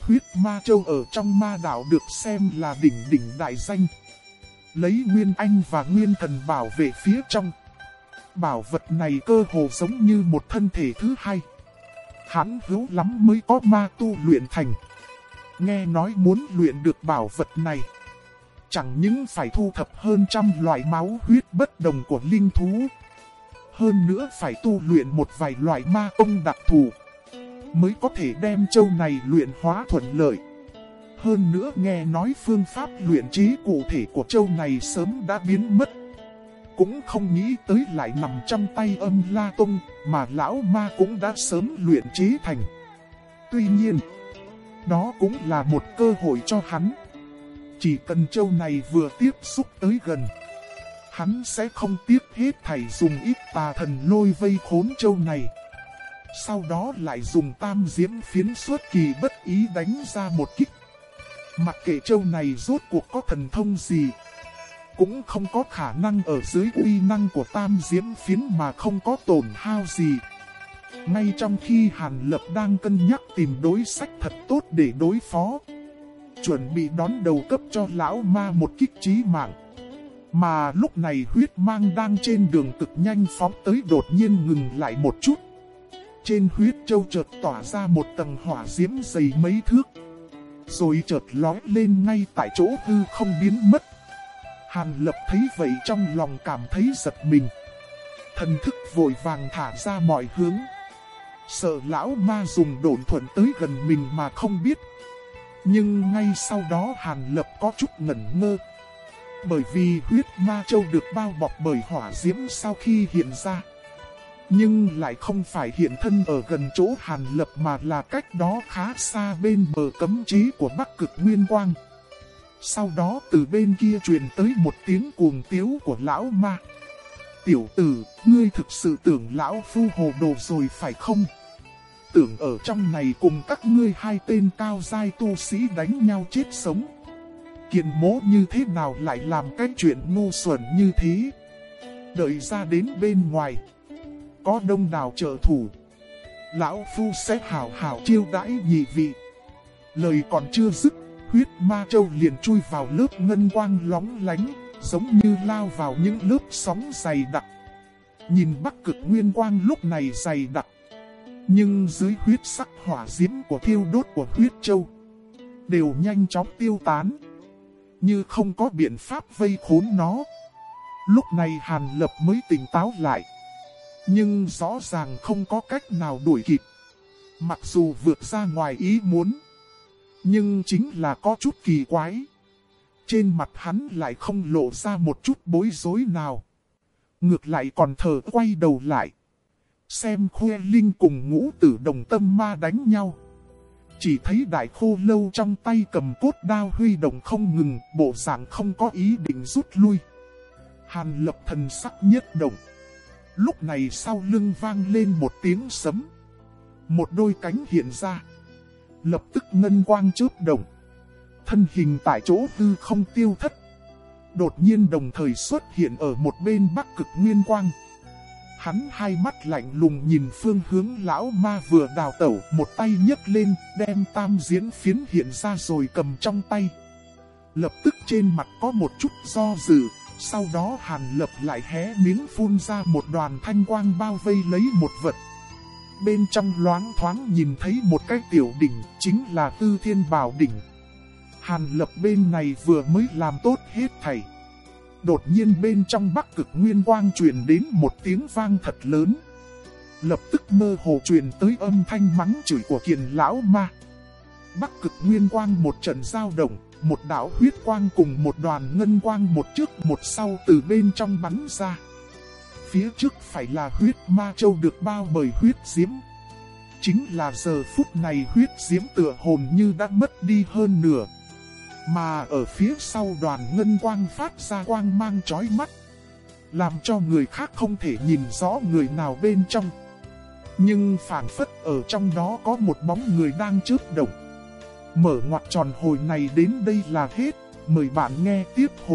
Huyết ma châu ở trong ma đảo được xem là đỉnh đỉnh đại danh. Lấy nguyên anh và nguyên thần bảo vệ phía trong. Bảo vật này cơ hồ giống như một thân thể thứ hai. Hắn hữu lắm mới có ma tu luyện thành. Nghe nói muốn luyện được bảo vật này. Chẳng những phải thu thập hơn trăm loại máu huyết bất đồng của linh thú. Hơn nữa phải tu luyện một vài loại ma công đặc thù mới có thể đem châu này luyện hóa thuận lợi. Hơn nữa nghe nói phương pháp luyện trí cụ thể của châu này sớm đã biến mất. Cũng không nghĩ tới lại nằm trong tay âm La Tông, mà lão ma cũng đã sớm luyện trí thành. Tuy nhiên, đó cũng là một cơ hội cho hắn. Chỉ cần châu này vừa tiếp xúc tới gần, hắn sẽ không tiếc hết thảy dùng ít tà thần lôi vây khốn châu này. Sau đó lại dùng tam diễm phiến suốt kỳ bất ý đánh ra một kích. Mặc kệ châu này rốt cuộc có thần thông gì, cũng không có khả năng ở dưới uy năng của tam diễm phiến mà không có tổn hao gì. Ngay trong khi Hàn Lập đang cân nhắc tìm đối sách thật tốt để đối phó, chuẩn bị đón đầu cấp cho lão ma một kích trí mạng. Mà lúc này huyết mang đang trên đường cực nhanh phóng tới đột nhiên ngừng lại một chút. Trên huyết châu chợt tỏa ra một tầng hỏa diễm dày mấy thước. Rồi chợt lói lên ngay tại chỗ hư không biến mất. Hàn lập thấy vậy trong lòng cảm thấy giật mình. Thần thức vội vàng thả ra mọi hướng. Sợ lão ma dùng đồn thuận tới gần mình mà không biết. Nhưng ngay sau đó Hàn Lập có chút ngẩn ngơ. Bởi vì huyết ma châu được bao bọc bởi hỏa diễm sau khi hiện ra. Nhưng lại không phải hiện thân ở gần chỗ Hàn Lập mà là cách đó khá xa bên bờ cấm chế của Bắc Cực Nguyên Quang. Sau đó từ bên kia truyền tới một tiếng cuồng tiếu của lão ma. Tiểu tử, ngươi thực sự tưởng lão phu hồ đồ rồi phải không? Tưởng ở trong này cùng các ngươi hai tên cao giai tu sĩ đánh nhau chết sống. Kiền mố như thế nào lại làm cái chuyện ngu xuẩn như thế? Đợi ra đến bên ngoài. Có đông đảo trợ thủ. Lão phu sẽ hào hào chiêu đãi nhị vị. Lời còn chưa dứt, huyết ma châu liền chui vào lớp ngân quang lóng lánh, giống như lao vào những lớp sóng dày đặc. Nhìn bắc cực nguyên quang lúc này dày đặc. Nhưng dưới huyết sắc hỏa diễm của thiêu đốt của huyết châu, đều nhanh chóng tiêu tán. Như không có biện pháp vây khốn nó. Lúc này Hàn Lập mới tỉnh táo lại. Nhưng rõ ràng không có cách nào đuổi kịp. Mặc dù vượt ra ngoài ý muốn. Nhưng chính là có chút kỳ quái. Trên mặt hắn lại không lộ ra một chút bối rối nào. Ngược lại còn thở quay đầu lại. Xem khuê linh cùng ngũ tử đồng tâm ma đánh nhau. Chỉ thấy đại khô lâu trong tay cầm cốt đao huy động không ngừng, bộ dạng không có ý định rút lui. Hàn lập thần sắc nhất động. Lúc này sau lưng vang lên một tiếng sấm. Một đôi cánh hiện ra. Lập tức ngân quang chớp động. Thân hình tại chỗ tư không tiêu thất. Đột nhiên đồng thời xuất hiện ở một bên bắc cực nguyên quang. Hắn hai mắt lạnh lùng nhìn phương hướng lão ma vừa đào tẩu, một tay nhấc lên, đem tam diễn phiến hiện ra rồi cầm trong tay. Lập tức trên mặt có một chút do dự, sau đó hàn lập lại hé miếng phun ra một đoàn thanh quang bao vây lấy một vật. Bên trong loáng thoáng nhìn thấy một cái tiểu đỉnh, chính là tư thiên bảo đỉnh. Hàn lập bên này vừa mới làm tốt hết thầy. Đột nhiên bên trong bắc cực nguyên quang truyền đến một tiếng vang thật lớn. Lập tức mơ hồ truyền tới âm thanh mắng chửi của kiền lão ma. Bắc cực nguyên quang một trận giao động, một đạo huyết quang cùng một đoàn ngân quang một trước một sau từ bên trong bắn ra. Phía trước phải là huyết ma châu được bao bởi huyết diễm. Chính là giờ phút này huyết diễm tựa hồn như đã mất đi hơn nửa. Mà ở phía sau đoàn ngân quang phát ra quang mang chói mắt. Làm cho người khác không thể nhìn rõ người nào bên trong. Nhưng phản phất ở trong đó có một bóng người đang chớp động. Mở ngoặt tròn hồi này đến đây là hết. Mời bạn nghe tiếp hồi.